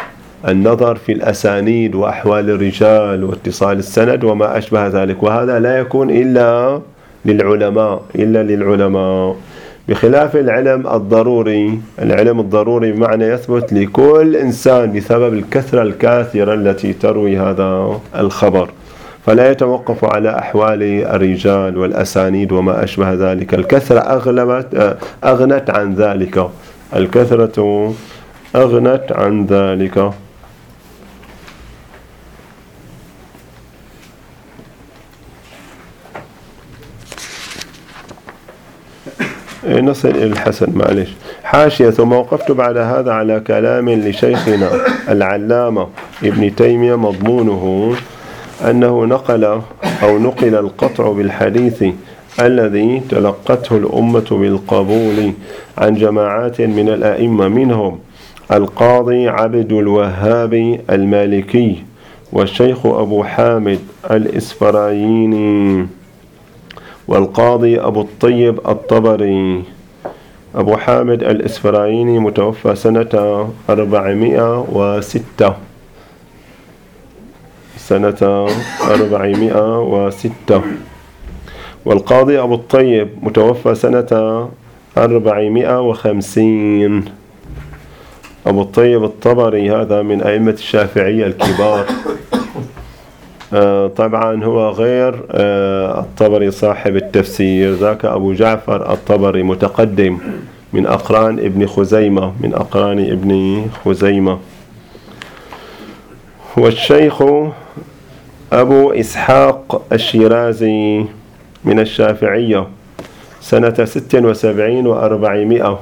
[SPEAKER 1] النظر في الأسانيد وأحوال الرجال واتصال السند وما أشبه ذلك. وهذا لا يكون إلا للعلماء إلا للعلماء. بخلاف العلم الضروري العلم الضروري بمعنى يثبت لكل إنسان بسبب الكثرة الكاثرة التي تروي هذا الخبر. فلا يتوقف على أحوال الرجال والأسانيد وما أشبه ذلك. الكثرة أغلبت أغنت عن ذلك. الكثرة أغنت عن ذلك. نصل إلى الحسن معلش حاشية ثم وقفت بعد هذا على كلام لشيخنا العلامة ابن تيمية مضمونه أنه نقل أو نقل القطع بالحديث الذي تلقته الأمة بالقبول عن جماعات من الأئمة منهم القاضي عبد الوهاب المالكي والشيخ أبو حامد الإسفرايني. والقاضي أبو الطيب الطبري. أبو حامد الإسفرايني متوفى سنة أربعمائة وستة. سنة أربعمائة وستة. والقاضي أبو الطيب متوفى سنة أربعمائة وخمسين. أبو الطيب الطبري هذا من أئمة الشافعية الكبار. طبعا هو غير آه، الطبري صاحب التفسير. ذاك أبو جعفر الطبري متقدم من أقران ابن خزيمة من أقران ابن خزيمة. والشيخ أبو إسحاق الشيرازي من الشافعية سنة ست وسبعين وأربعمائة.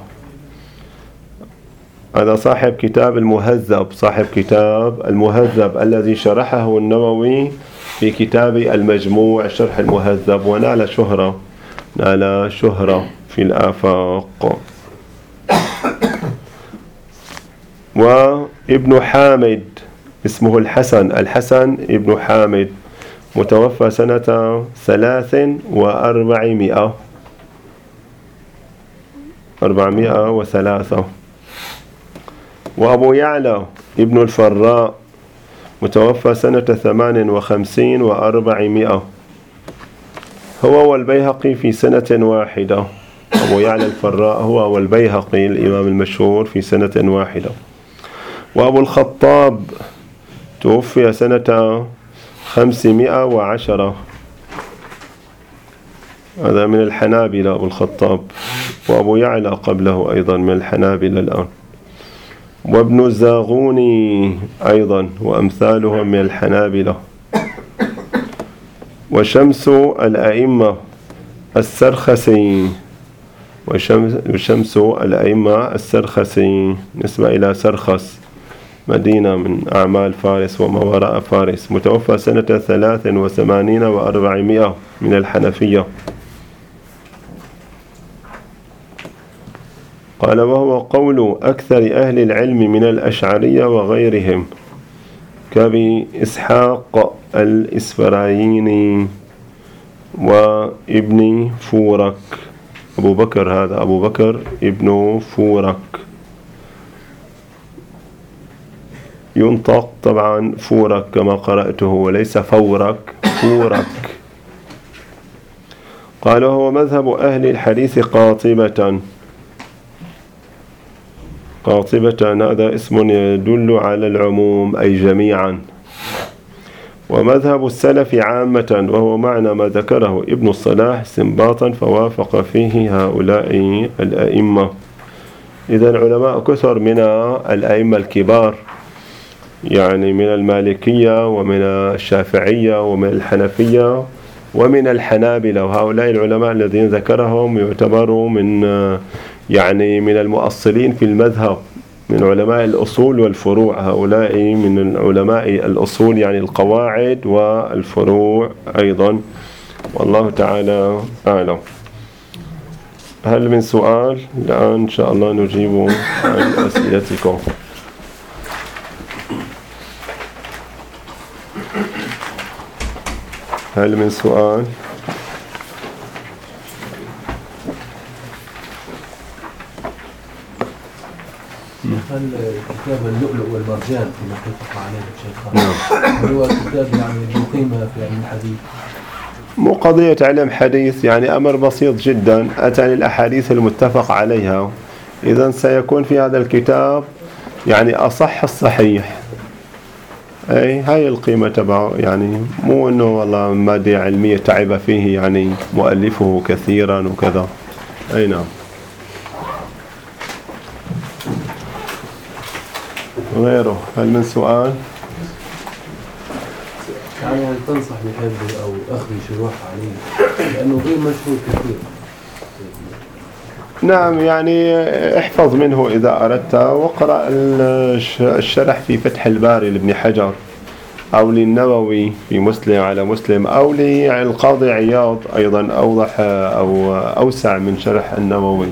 [SPEAKER 1] هذا صاحب كتاب المهذب صاحب كتاب المهذب الذي شرحه النووي في كتاب المجموع شرح المهذب ونال شهرة نال شهرة في الآفاق. وابن حامد اسمه الحسن الحسن ابن حامد متوفى سنة ثلاث وأربعمائة أربعمائة وثلاثة. وأبو يعلى ابن الفراء متوفى سنة ثمان وخمسين وأربعمائة. هو والبيهقي في سنة واحدة. أبو يعلى الفراء هو والبيهقي الإمام المشهور في سنة واحدة. وأبو الخطاب توفي سنة خمسمائة وعشرة. هذا من الحنابلة أبو الخطاب. وأبو يعلى قبله أيضا من الحنابلة الآن. وابن الزاغوني أيضا وأمثالهم من الحنابلة. وشمس الأئمة السرخسي وشمس, الأئمة السرخسي نسبة إلى سرخس مدينة من أعمال فارس وما وراء فارس. متوفى سنة ثلاث وثمانين وأربعمائة من الحنفية. قال وهو قول أكثر أهل العلم من الأشعرية وغيرهم كأبي إسحاق الإسفرايني وابن فورك. أبو بكر هذا أبو بكر ابن فورك. ينطق طبعا فورك كما قرأته وليس فورك فورك. قال وهو مذهب أهل الحديث قاطبة. قاطبة هذا اسم يدل على العموم أي جميعا. ومذهب السلف عامة وهو معنى ما ذكره ابن الصلاح استنباطا فوافق فيه هؤلاء الأئمة. إذا العلماء كثر من الأئمة الكبار يعني من المالكية ومن الشافعية ومن الحنفية ومن الحنابلة. وهؤلاء العلماء الذين ذكرهم يعتبروا من يعني من المؤصلين في المذهب من علماء الأصول والفروع. هؤلاء من علماء الأصول يعني القواعد والفروع أيضا. والله تعالى أعلم. هل من سؤال؟ الآن إن شاء الله نجيب عن أسئلتكم. هل من سؤال؟
[SPEAKER 3] هل كتاب اللؤلؤ والمرجان فيما اتفق عليه الشيخان هو كتاب يعني ذو قيمة في علم الحديث.
[SPEAKER 1] مو قضية علم حديث يعني أمر بسيط جدا. أتاني الأحاديث المتفق عليها. إذا سيكون في هذا الكتاب يعني أصح الصحيح. أي هاي القيمة تبعه يعني مو إنه والله مادة علمية تعب فيه يعني مؤلفه كثيرا وكذا. أي نعم. غيره. هل من سؤال؟
[SPEAKER 3] يعني هل تنصح بحفظه أو أخذ شروح عليه لأنه غير مشهور كثير.
[SPEAKER 1] نعم يعني احفظ منه إذا أردت واقرأ الش- الشرح في فتح الباري لابن حجر أو للنووي في مسلم على مسلم أو للقاضي عياض أيضا أوضح أو أوسع من شرح النووي.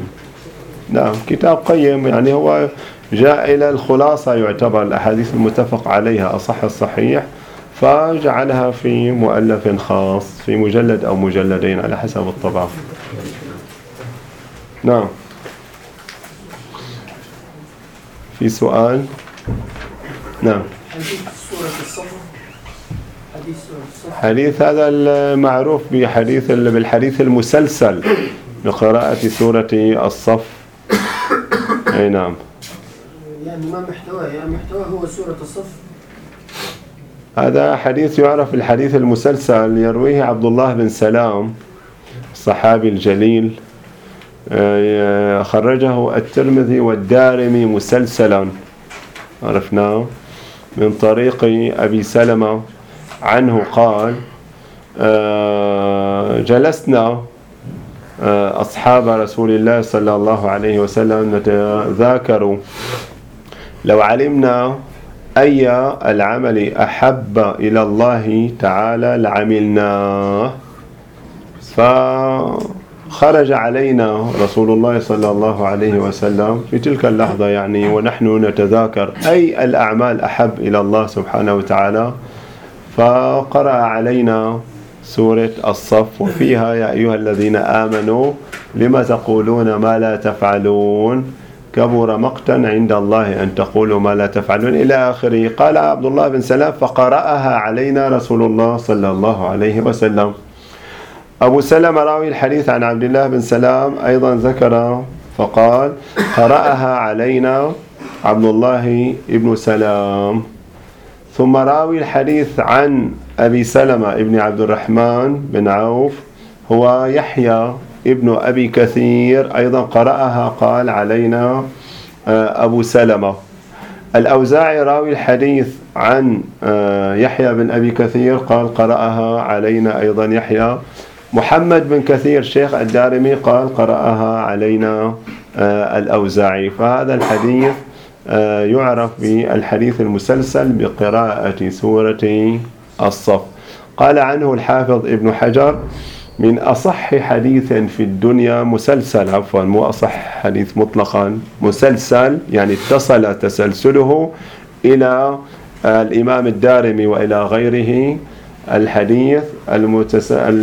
[SPEAKER 1] نعم كتاب قيم يعني هو جاء إلى الخلاصة يعتبر الأحاديث المتفق عليها أصح الصحيح فجعلها في مؤلف خاص في مجلد أو مجلدين على حسب الطبع نعم. في سؤال؟ نعم.
[SPEAKER 2] حديث
[SPEAKER 1] هذا المعروف بحديث بالحديث المسلسل بقراءة سورة الصف. أي نعم.
[SPEAKER 2] يعني ما محتواه يعني محتواه هو سورة الصف.
[SPEAKER 1] هذا حديث يعرف الحديث المسلسل يرويه عبد الله بن سلام الصحابي الجليل. آه، خرجه الترمذي والدارمي مسلسلا عرفناه؟ من طريق أبي سلمة. عنه قال آه، جلسنا آه، أصحاب رسول الله صلى الله عليه وسلم نتذاكر لو علمنا أي العمل أحب إلى الله تعالى لعملناه. فخرج علينا رسول الله صلى الله عليه وسلم في تلك اللحظة يعني ونحن نتذاكر أي الأعمال أحب إلى الله سبحانه وتعالى. فقرأ علينا سورة الصف وفيها يا أيها الذين آمنوا لما تقولون ما لا تفعلون؟ كبر مقتا عند الله أن تقولوا ما لا تفعلون. إلى آخره قال عبد الله بن سلام فقرأها علينا رسول الله صلى الله عليه وسلم. أبو سلمة راوي الحديث عن عبد الله بن سلام أيضا ذكر فقال قرأها علينا عبد الله بن سلام. ثم راوي الحديث عن أبي سلمة ابن عبد الرحمن بن عوف هو يحيى ابن أبي كثير أيضا قرأها قال علينا آه، أبو سلمة. الأوزاعي راوي الحديث عن آه، يحيى بن أبي كثير قال قرأها علينا أيضا. يحيى محمد بن كثير شيخ الدارمي قال قرأها علينا آه، الأوزاعي. فهذا الحديث يعرف بالحديث المسلسل بقراءة سورة الصف. قال عنه الحافظ ابن حجر من أصح حديث في الدنيا مسلسل عفوا مو أصح حديث مطلقا مسلسل يعني اتصل تسلسله إلى الإمام الدارمي وإلى غيره الحديث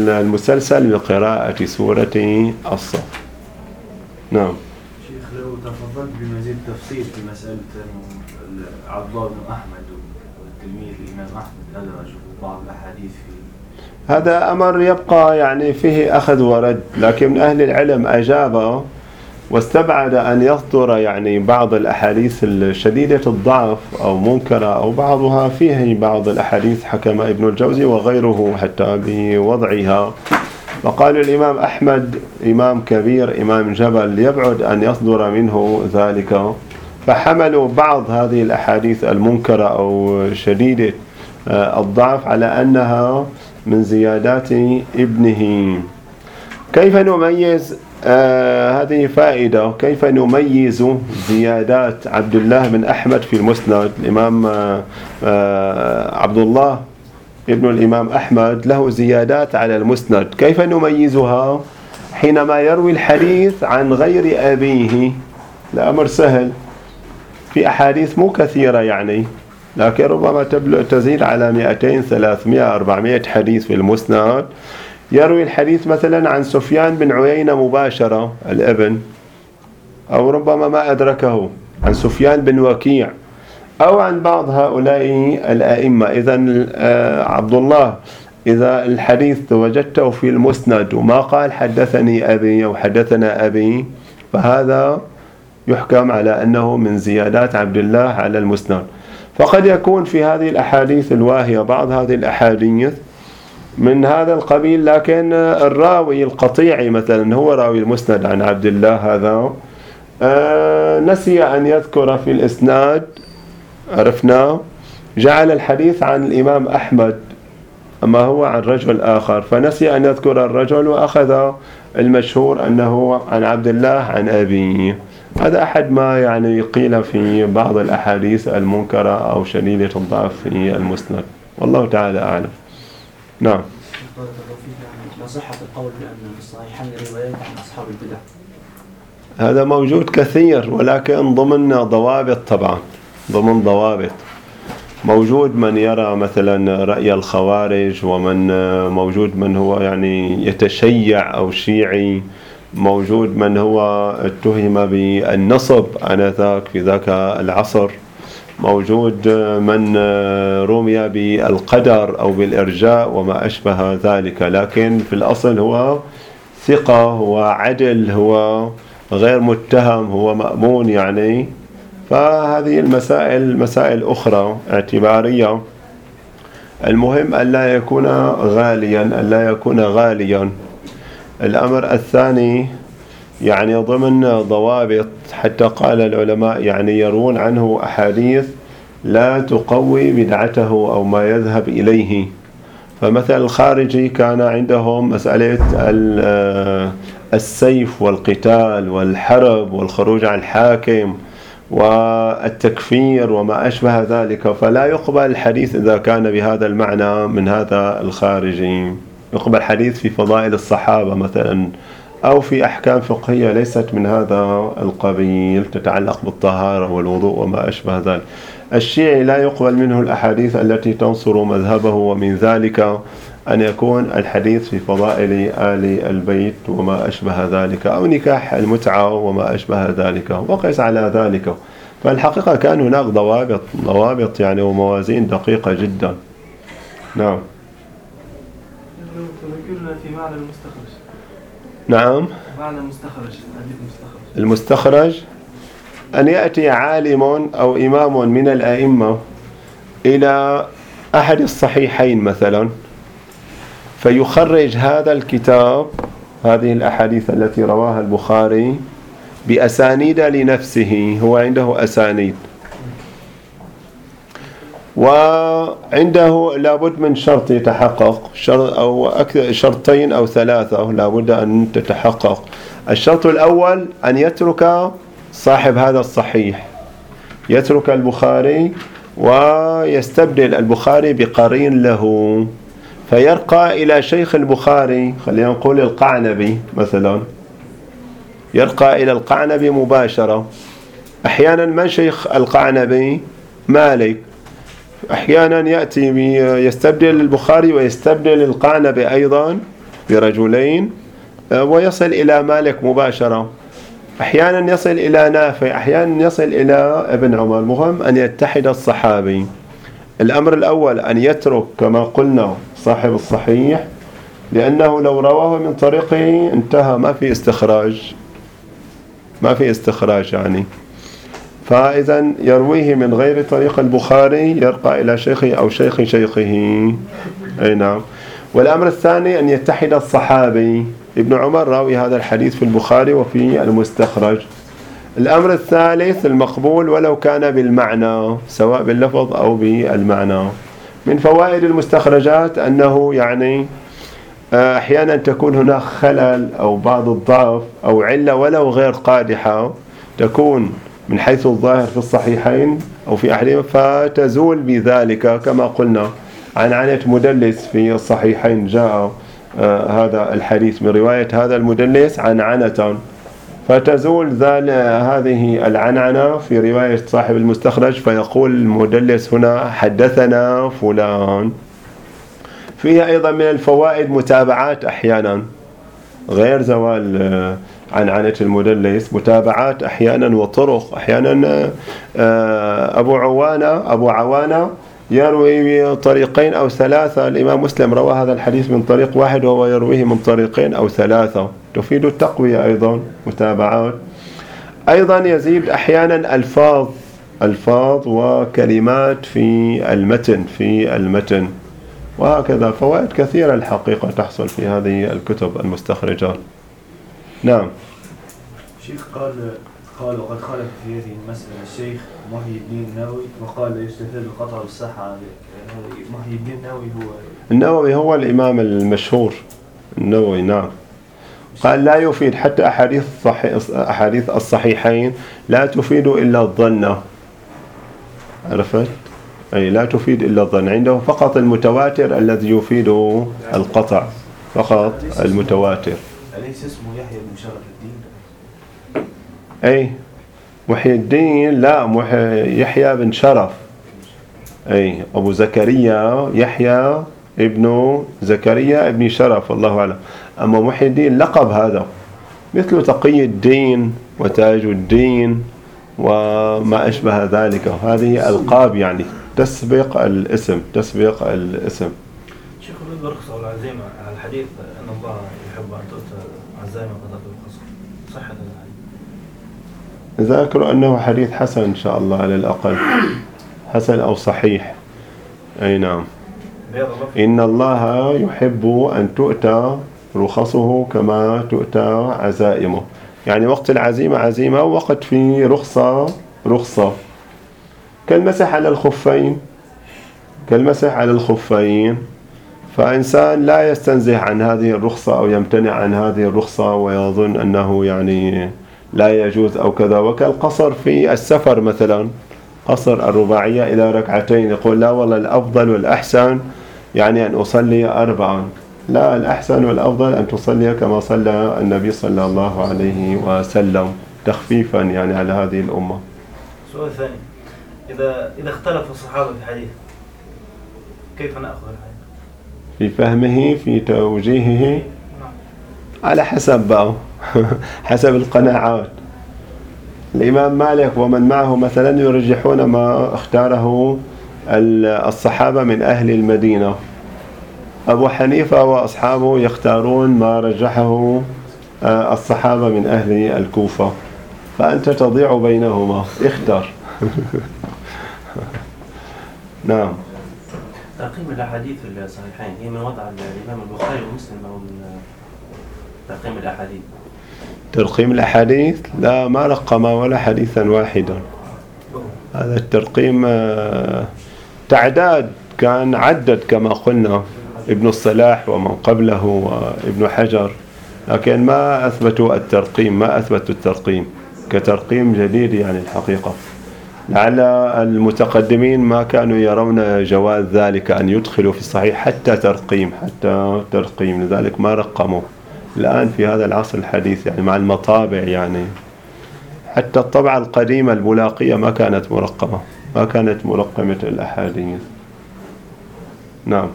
[SPEAKER 1] المسلسل بقراءة سورة الصف. نعم.
[SPEAKER 4] شيخ لو تفضلت بمزيد تفصيل في مسألة عبد الله بن أحمد والتلميذ الإمام أحمد أدرج بعض الأحاديث في
[SPEAKER 1] هذا أمر يبقى يعني فيه أخذ ورد لكن أهل العلم أجاب واستبعد أن يصدر يعني بعض الأحاديث الشديدة الضعف أو منكرة أو بعضها فيه بعض الأحاديث حكم ابن الجوزي وغيره حتى بوضعها. وقال الإمام أحمد إمام كبير إمام جبل يبعد أن يصدر منه ذلك. فحملوا بعض هذه الأحاديث المنكرة أو شديدة آه، الضعف على أنها من زيادات ابنه. كيف نميز آه هذه فائدة؟ كيف نميز زيادات عبد الله بن أحمد في المسند؟ الإمام آه آه عبد الله ابن الإمام أحمد له زيادات على المسند. كيف نميزها؟ حينما يروي الحديث عن غير أبيه الأمر سهل. في أحاديث مو كثيرة يعني. لكن ربما تزيد على 200 300 400 حديث في المسند. يروي الحديث مثلا عن سفيان بن عيينة مباشرة الابن أو ربما ما أدركه عن سفيان بن وكيع أو عن بعض هؤلاء الأئمة. إذا آه، عبد الله إذا الحديث وجدته في المسند وما قال حدثني أبي أو حدثنا أبي فهذا يحكم على أنه من زيادات عبد الله على المسند. فقد يكون في هذه الأحاديث الواهية بعض هذه الأحاديث من هذا القبيل لكن الراوي القطيعي مثلا هو راوي المسند عن عبد الله هذا آه، نسي أن يذكر في الإسناد عرفناه جعل الحديث عن الإمام أحمد أما هو عن رجل آخر فنسي أن يذكر الرجل وأخذ المشهور أنه عن عبد الله عن أبيه. هذا أحد ما يعني قيل في بعض الأحاديث المنكرة أو شديدة الضعف في المسند. والله تعالى أعلم. نعم.
[SPEAKER 2] صحة القول بأن الصحيحين روايات عن أصحاب البدع
[SPEAKER 1] هذا موجود كثير ولكن ضمن ضوابط طبعا. ضمن ضوابط. موجود من يرى مثلا رأي الخوارج ومن موجود من هو يعني يتشيع أو شيعي. موجود من هو؟ اتهم بالنصب آنذاك في ذاك العصر. موجود من رمي بالقدر أو بالإرجاء وما أشبه ذلك. لكن في الأصل هو ثقة هو عدل هو غير متهم هو مأمون يعني. فهذه المسائل مسائل أخرى اعتبارية. المهم ألا يكون غاليا ألا يكون غاليا. الأمر الثاني يعني ضمن ضوابط حتى قال العلماء يعني يروون عنه أحاديث لا تقوي بدعته أو ما يذهب إليه. فمثل الخارجي كان عندهم مسألة السيف والقتال والحرب والخروج عن الحاكم والتكفير وما أشبه ذلك فلا يقبل الحديث إذا كان بهذا المعنى من هذا الخارجي. يقبل حديث في فضائل الصحابة مثلا أو في أحكام فقهية ليست من هذا القبيل تتعلق بالطهارة والوضوء وما أشبه ذلك. الشيعي لا يقبل منه الأحاديث التي تنصر مذهبه ومن ذلك أن يكون الحديث في فضائل آل البيت وما أشبه ذلك أو نكاح المتعة وما أشبه ذلك وقس على ذلك. فالحقيقة كان هناك ضوابط ضوابط يعني وموازين دقيقة جدا. نعم.
[SPEAKER 5] في معنى المستخرج؟
[SPEAKER 1] نعم.
[SPEAKER 5] معنى المستخرج حديث المستخرج.
[SPEAKER 1] المستخرج أن يأتي عالم أو إمام من الأئمة إلى أحد الصحيحين مثلا فيخرج هذا الكتاب هذه الأحاديث التي رواها البخاري بأسانيد لنفسه هو عنده أسانيد. وعنده لابد من شرط يتحقق شرط أو أكثر شرطين أو ثلاثة لابد أن تتحقق. الشرط الأول أن يترك صاحب هذا الصحيح يترك البخاري ويستبدل البخاري بقرين له فيرقى إلى شيخ البخاري خلينا نقول القعنبي مثلا. يرقى إلى القعنبي مباشرة. أحيانا من شيخ القعنبي؟ مالك. أحيانا يأتي يستبدل البخاري ويستبدل القعنبي أيضا برجلين ويصل إلى مالك مباشرة. أحيانا يصل إلى نافع أحيانا يصل إلى ابن عمر. مهم أن يتحد الصحابي. الأمر الأول أن يترك كما قلنا صاحب الصحيح لأنه لو رواه من طريقه انتهى ما في استخراج. ما في استخراج يعني. فإذا يرويه من غير طريق البخاري يرقى إلى شيخه أو شيخ شيخه. أي نعم. والأمر الثاني أن يتحد الصحابي. ابن عمر راوي هذا الحديث في البخاري وفي المستخرج. الأمر الثالث المقبول ولو كان بالمعنى سواء باللفظ أو بالمعنى. من فوائد المستخرجات أنه يعني آه، أحيانا تكون هناك خلل أو بعض الضعف أو علة ولو غير قادحة. تكون من حيث الظاهر في الصحيحين أو في أحدهما فتزول بذلك كما قلنا عن عنة مدلس في الصحيحين. جاء آه، هذا الحديث من رواية هذا المدلس عن عنة. فتزول هذه العنعنة في رواية صاحب المستخرج فيقول المدلس هنا حدثنا فلان. فيها أيضا من الفوائد متابعات أحيانا غير زوال عن عنة المدلس متابعات أحيانا وطرق أحيانا آه، أبو عوانة أبو عوانة يروي طريقين أو ثلاثة. الإمام مسلم روى هذا الحديث من طريق واحد وهو يرويه من طريقين أو ثلاثة. تفيد التقوية أيضا متابعات. أيضا يزيد أحيانا ألفاظ ألفاظ وكلمات في المتن في المتن. وهكذا فوائد كثيرة الحقيقة تحصل في هذه الكتب المستخرجات نعم.
[SPEAKER 4] شيخ قال قال وقد خالف في هذه المسألة الشيخ محي الدين النووي وقال يستفاد القطع بالصحة محي الدين النووي هو
[SPEAKER 1] النووي هو الإمام المشهور. النووي نعم. قال لا يفيد حتى أحاديث أحاديث الصحيحين لا تفيد إلا الظن. عرفت؟ أي لا تفيد إلا الظن. عنده فقط المتواتر الذي يفيد القطع. فقط المتواتر.
[SPEAKER 4] أليس اسمه يحيى بن شرف الدين؟
[SPEAKER 1] أي محي الدين لا محي يحيى بن شرف. أي أبو زكريا يحيى ابن زكريا ابن شرف الله أعلم. أما محي الدين لقب هذا. مثل تقي الدين وتاج الدين وما أشبه ذلك. هذه ألقاب يعني. تسبق الاسم تسبق الاسم.
[SPEAKER 6] شيخ والعزيمة على الحديث أن الله يحب أن تؤتى عزائم قضاء القصر صحة الحديث
[SPEAKER 1] ذاكر أنه حديث حسن إن شاء الله على الأقل. حسن أو صحيح. أي نعم. إن الله يحب أن تؤتى رخصه كما تؤتى عزائمه. يعني وقت العزيمة عزيمة ووقت في رخصة رخصة. كالمسح على الخفين. كالمسح على الخفين. فإنسان لا يستنزه عن هذه الرخصة أو يمتنع عن هذه الرخصة ويظن أنه يعني لا يجوز أو كذا وكالقصر في السفر مثلا قصر الرباعية إلى ركعتين يقول لا والله الأفضل والأحسن يعني أن أصلي أربعا. لا الأحسن والأفضل أن تصلي كما صلى النبي صلى الله عليه وسلم تخفيفا يعني على هذه الأمة.
[SPEAKER 6] سؤال ثاني. إذا إذا اختلف الصحابة في حديث كيف نأخذ الحديث؟
[SPEAKER 1] في فهمه في توجيهه على حسب بقى. [LAUGHS] حسب القناعات. الإمام مالك ومن معه مثلا يرجحون ما اختاره الصحابة من أهل المدينة. أبو حنيفة وأصحابه يختارون ما رجحه آه، الصحابة من أهل الكوفة. فأنت تضيع بينهما. اختر. [LAUGHS] نعم.
[SPEAKER 2] ترقيم الأحاديث الصحيحين هي من وضع الإمام البخاري ومسلم أو من ترقيم الأحاديث.
[SPEAKER 1] ترقيم الأحاديث؟ لا ما رقم ولا حديثا واحدا. هذا الترقيم آه، تعداد كان عدد كما قلنا ابن الصلاح ومن قبله وابن حجر. لكن ما أثبتوا الترقيم؟ ما أثبتوا الترقيم؟ كترقيم جديد يعني الحقيقة. لعل المتقدمين ما كانوا يرون جواز ذلك أن يدخلوا في الصحيح حتى ترقيم حتى ترقيم. لذلك ما رقموا. الآن في هذا العصر الحديث يعني مع المطابع يعني. حتى الطبعة القديمة البلاقية ما كانت مرقمة ما كانت مرقمة الأحاديث. نعم.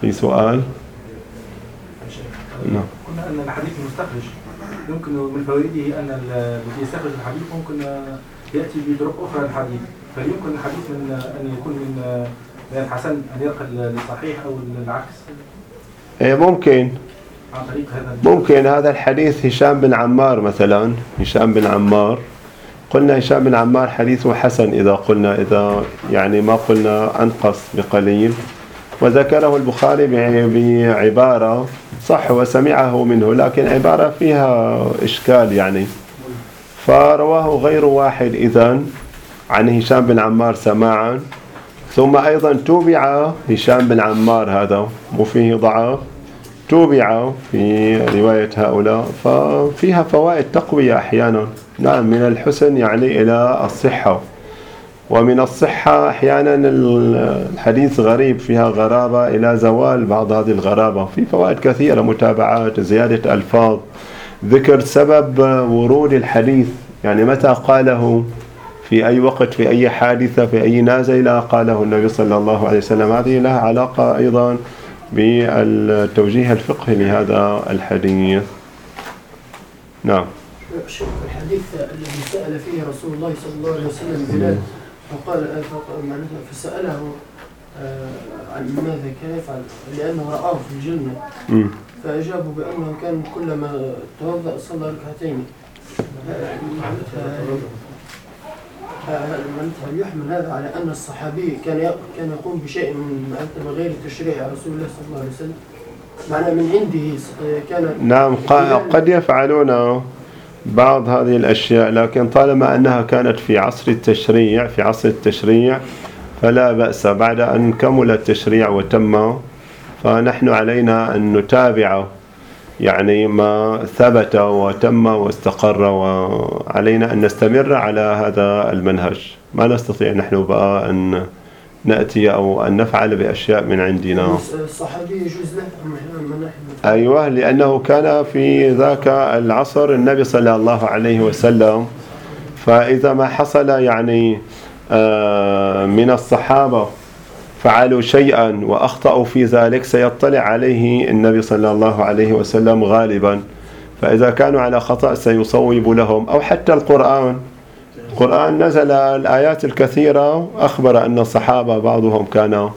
[SPEAKER 1] في سؤال؟ نعم.
[SPEAKER 5] قلنا أن الحديث المستخرج يمكن من فوائده أن الذي يستخرج الحديث ممكن يأتي بطرق أخرى للحديث. فيمكن الحديث من أن يكون من من الحسن أن ينقل للصحيح أو العكس
[SPEAKER 1] ممكن.
[SPEAKER 5] طريق هذا
[SPEAKER 1] ممكن هذا الحديث هشام بن عمار مثلا. هشام بن عمار. قلنا هشام بن عمار حديثه حسن إذا قلنا إذا يعني ما قلنا أنقص بقليل. وذكره البخاري بعبارة صح وسمعه منه لكن عبارة فيها إشكال يعني. فرواه غير واحد إذن عن هشام بن عمار سماعا. ثم أيضا توبع هشام بن عمار هذا وفيه ضعف. توبع في رواية هؤلاء ففيها فوائد تقوية أحيانا. نعم من الحسن يعني إلى الصحة. ومن الصحة أحيانا الحديث غريب فيها غرابة إلى زوال بعض هذه الغرابة. في فوائد كثيرة متابعات زيادة ألفاظ ذكر سبب ورود الحديث. يعني متى قاله؟ في أي وقت في أي حادثة في أي نازلة؟ قاله النبي صلى الله عليه وسلم. هذه لها علاقة أيضا بالتوجيه الفقهي لهذا الحديث. نعم.
[SPEAKER 7] شوف الحديث الذي سأل فيه رسول الله صلى الله عليه وسلم بلال فقال معناتها فسأله آه، عن ماذا كان يفعل لأنه رآه في الجنة.
[SPEAKER 1] مم.
[SPEAKER 7] فأجابوا بأنه كان كلما توضأ صلى ركعتين. يحمل هذا على أن الصحابي كان كان يقوم بشيء من غير تشريع رسول الله صلى الله عليه وسلم. معناه من عنده كان
[SPEAKER 1] نعم قد يفعلون بعض هذه الأشياء لكن طالما أنها كانت في عصر التشريع في عصر التشريع فلا بأس. بعد أن كمل التشريع وتم فنحن علينا أن نتابع يعني ما ثبت وتم واستقر وعلينا أن نستمر على هذا المنهج. ما نستطيع نحن بقى أن نأتي أو أن نفعل بأشياء من عندنا.
[SPEAKER 7] الصحابي يجوز له
[SPEAKER 1] أيوة لأنه كان في ذاك العصر النبي صلى الله عليه وسلم. فإذا ما حصل يعني آه، من الصحابة فعلوا شيئا وأخطأوا في ذلك سيطلع عليه النبي صلى الله عليه وسلم غالبا. فإذا كانوا على خطأ سيصوب لهم. أو حتى القرآن. القرآن نزل الآيات الكثيرة أخبر أن الصحابة بعضهم كان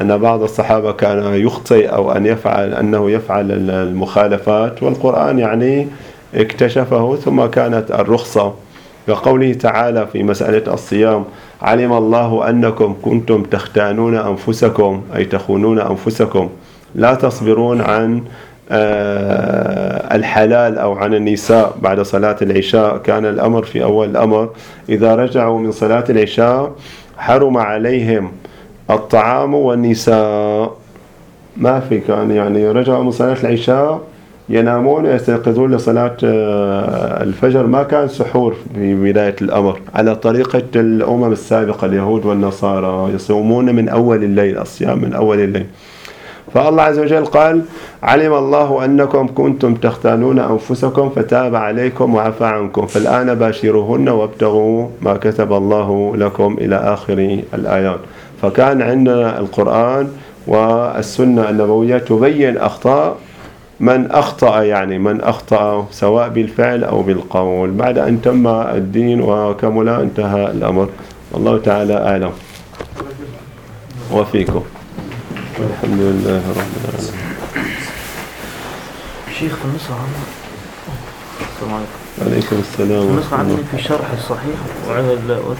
[SPEAKER 1] أن بعض الصحابة كان يخطئ أو أن يفعل أنه يفعل المخالفات. والقرآن يعني اكتشفه ثم كانت الرخصة. كقوله تعالى في مسألة الصيام علم الله أنكم كنتم تختانون أنفسكم أي تخونون أنفسكم. لا تصبرون عن آه، الحلال أو عن النساء. بعد صلاة العشاء كان الأمر في أول الأمر. إذا رجعوا من صلاة العشاء حرم عليهم الطعام والنساء. ما في كان يعني رجعوا من صلاة العشاء ينامون ويستيقظون لصلاة آه، الفجر. ما كان سحور في بداية الأمر. على طريقة الأمم السابقة اليهود والنصارى يصومون من أول الليل الصيام من أول الليل. فالله عز وجل قال علم الله أنكم كنتم تختانون أنفسكم فتاب عليكم وعفى عنكم. فالآن باشروهن وابتغوا ما كتب الله لكم إلى آخر الآيات. فكان عندنا القرآن والسنة النبوية تبين أخطاء من أخطأ يعني من أخطأ سواء بالفعل أو بالقول. بعد أن تم الدين وكمل انتهى الأمر. والله تعالى أعلم. وفيكم. والحمد لله رب العالمين.
[SPEAKER 2] شيخ النسخة عندنا. السلام عليكم.
[SPEAKER 1] عليكم السلام ورحمة
[SPEAKER 2] عندنا
[SPEAKER 1] الله.
[SPEAKER 2] في الشرح الصحيح وعلى ال- وت-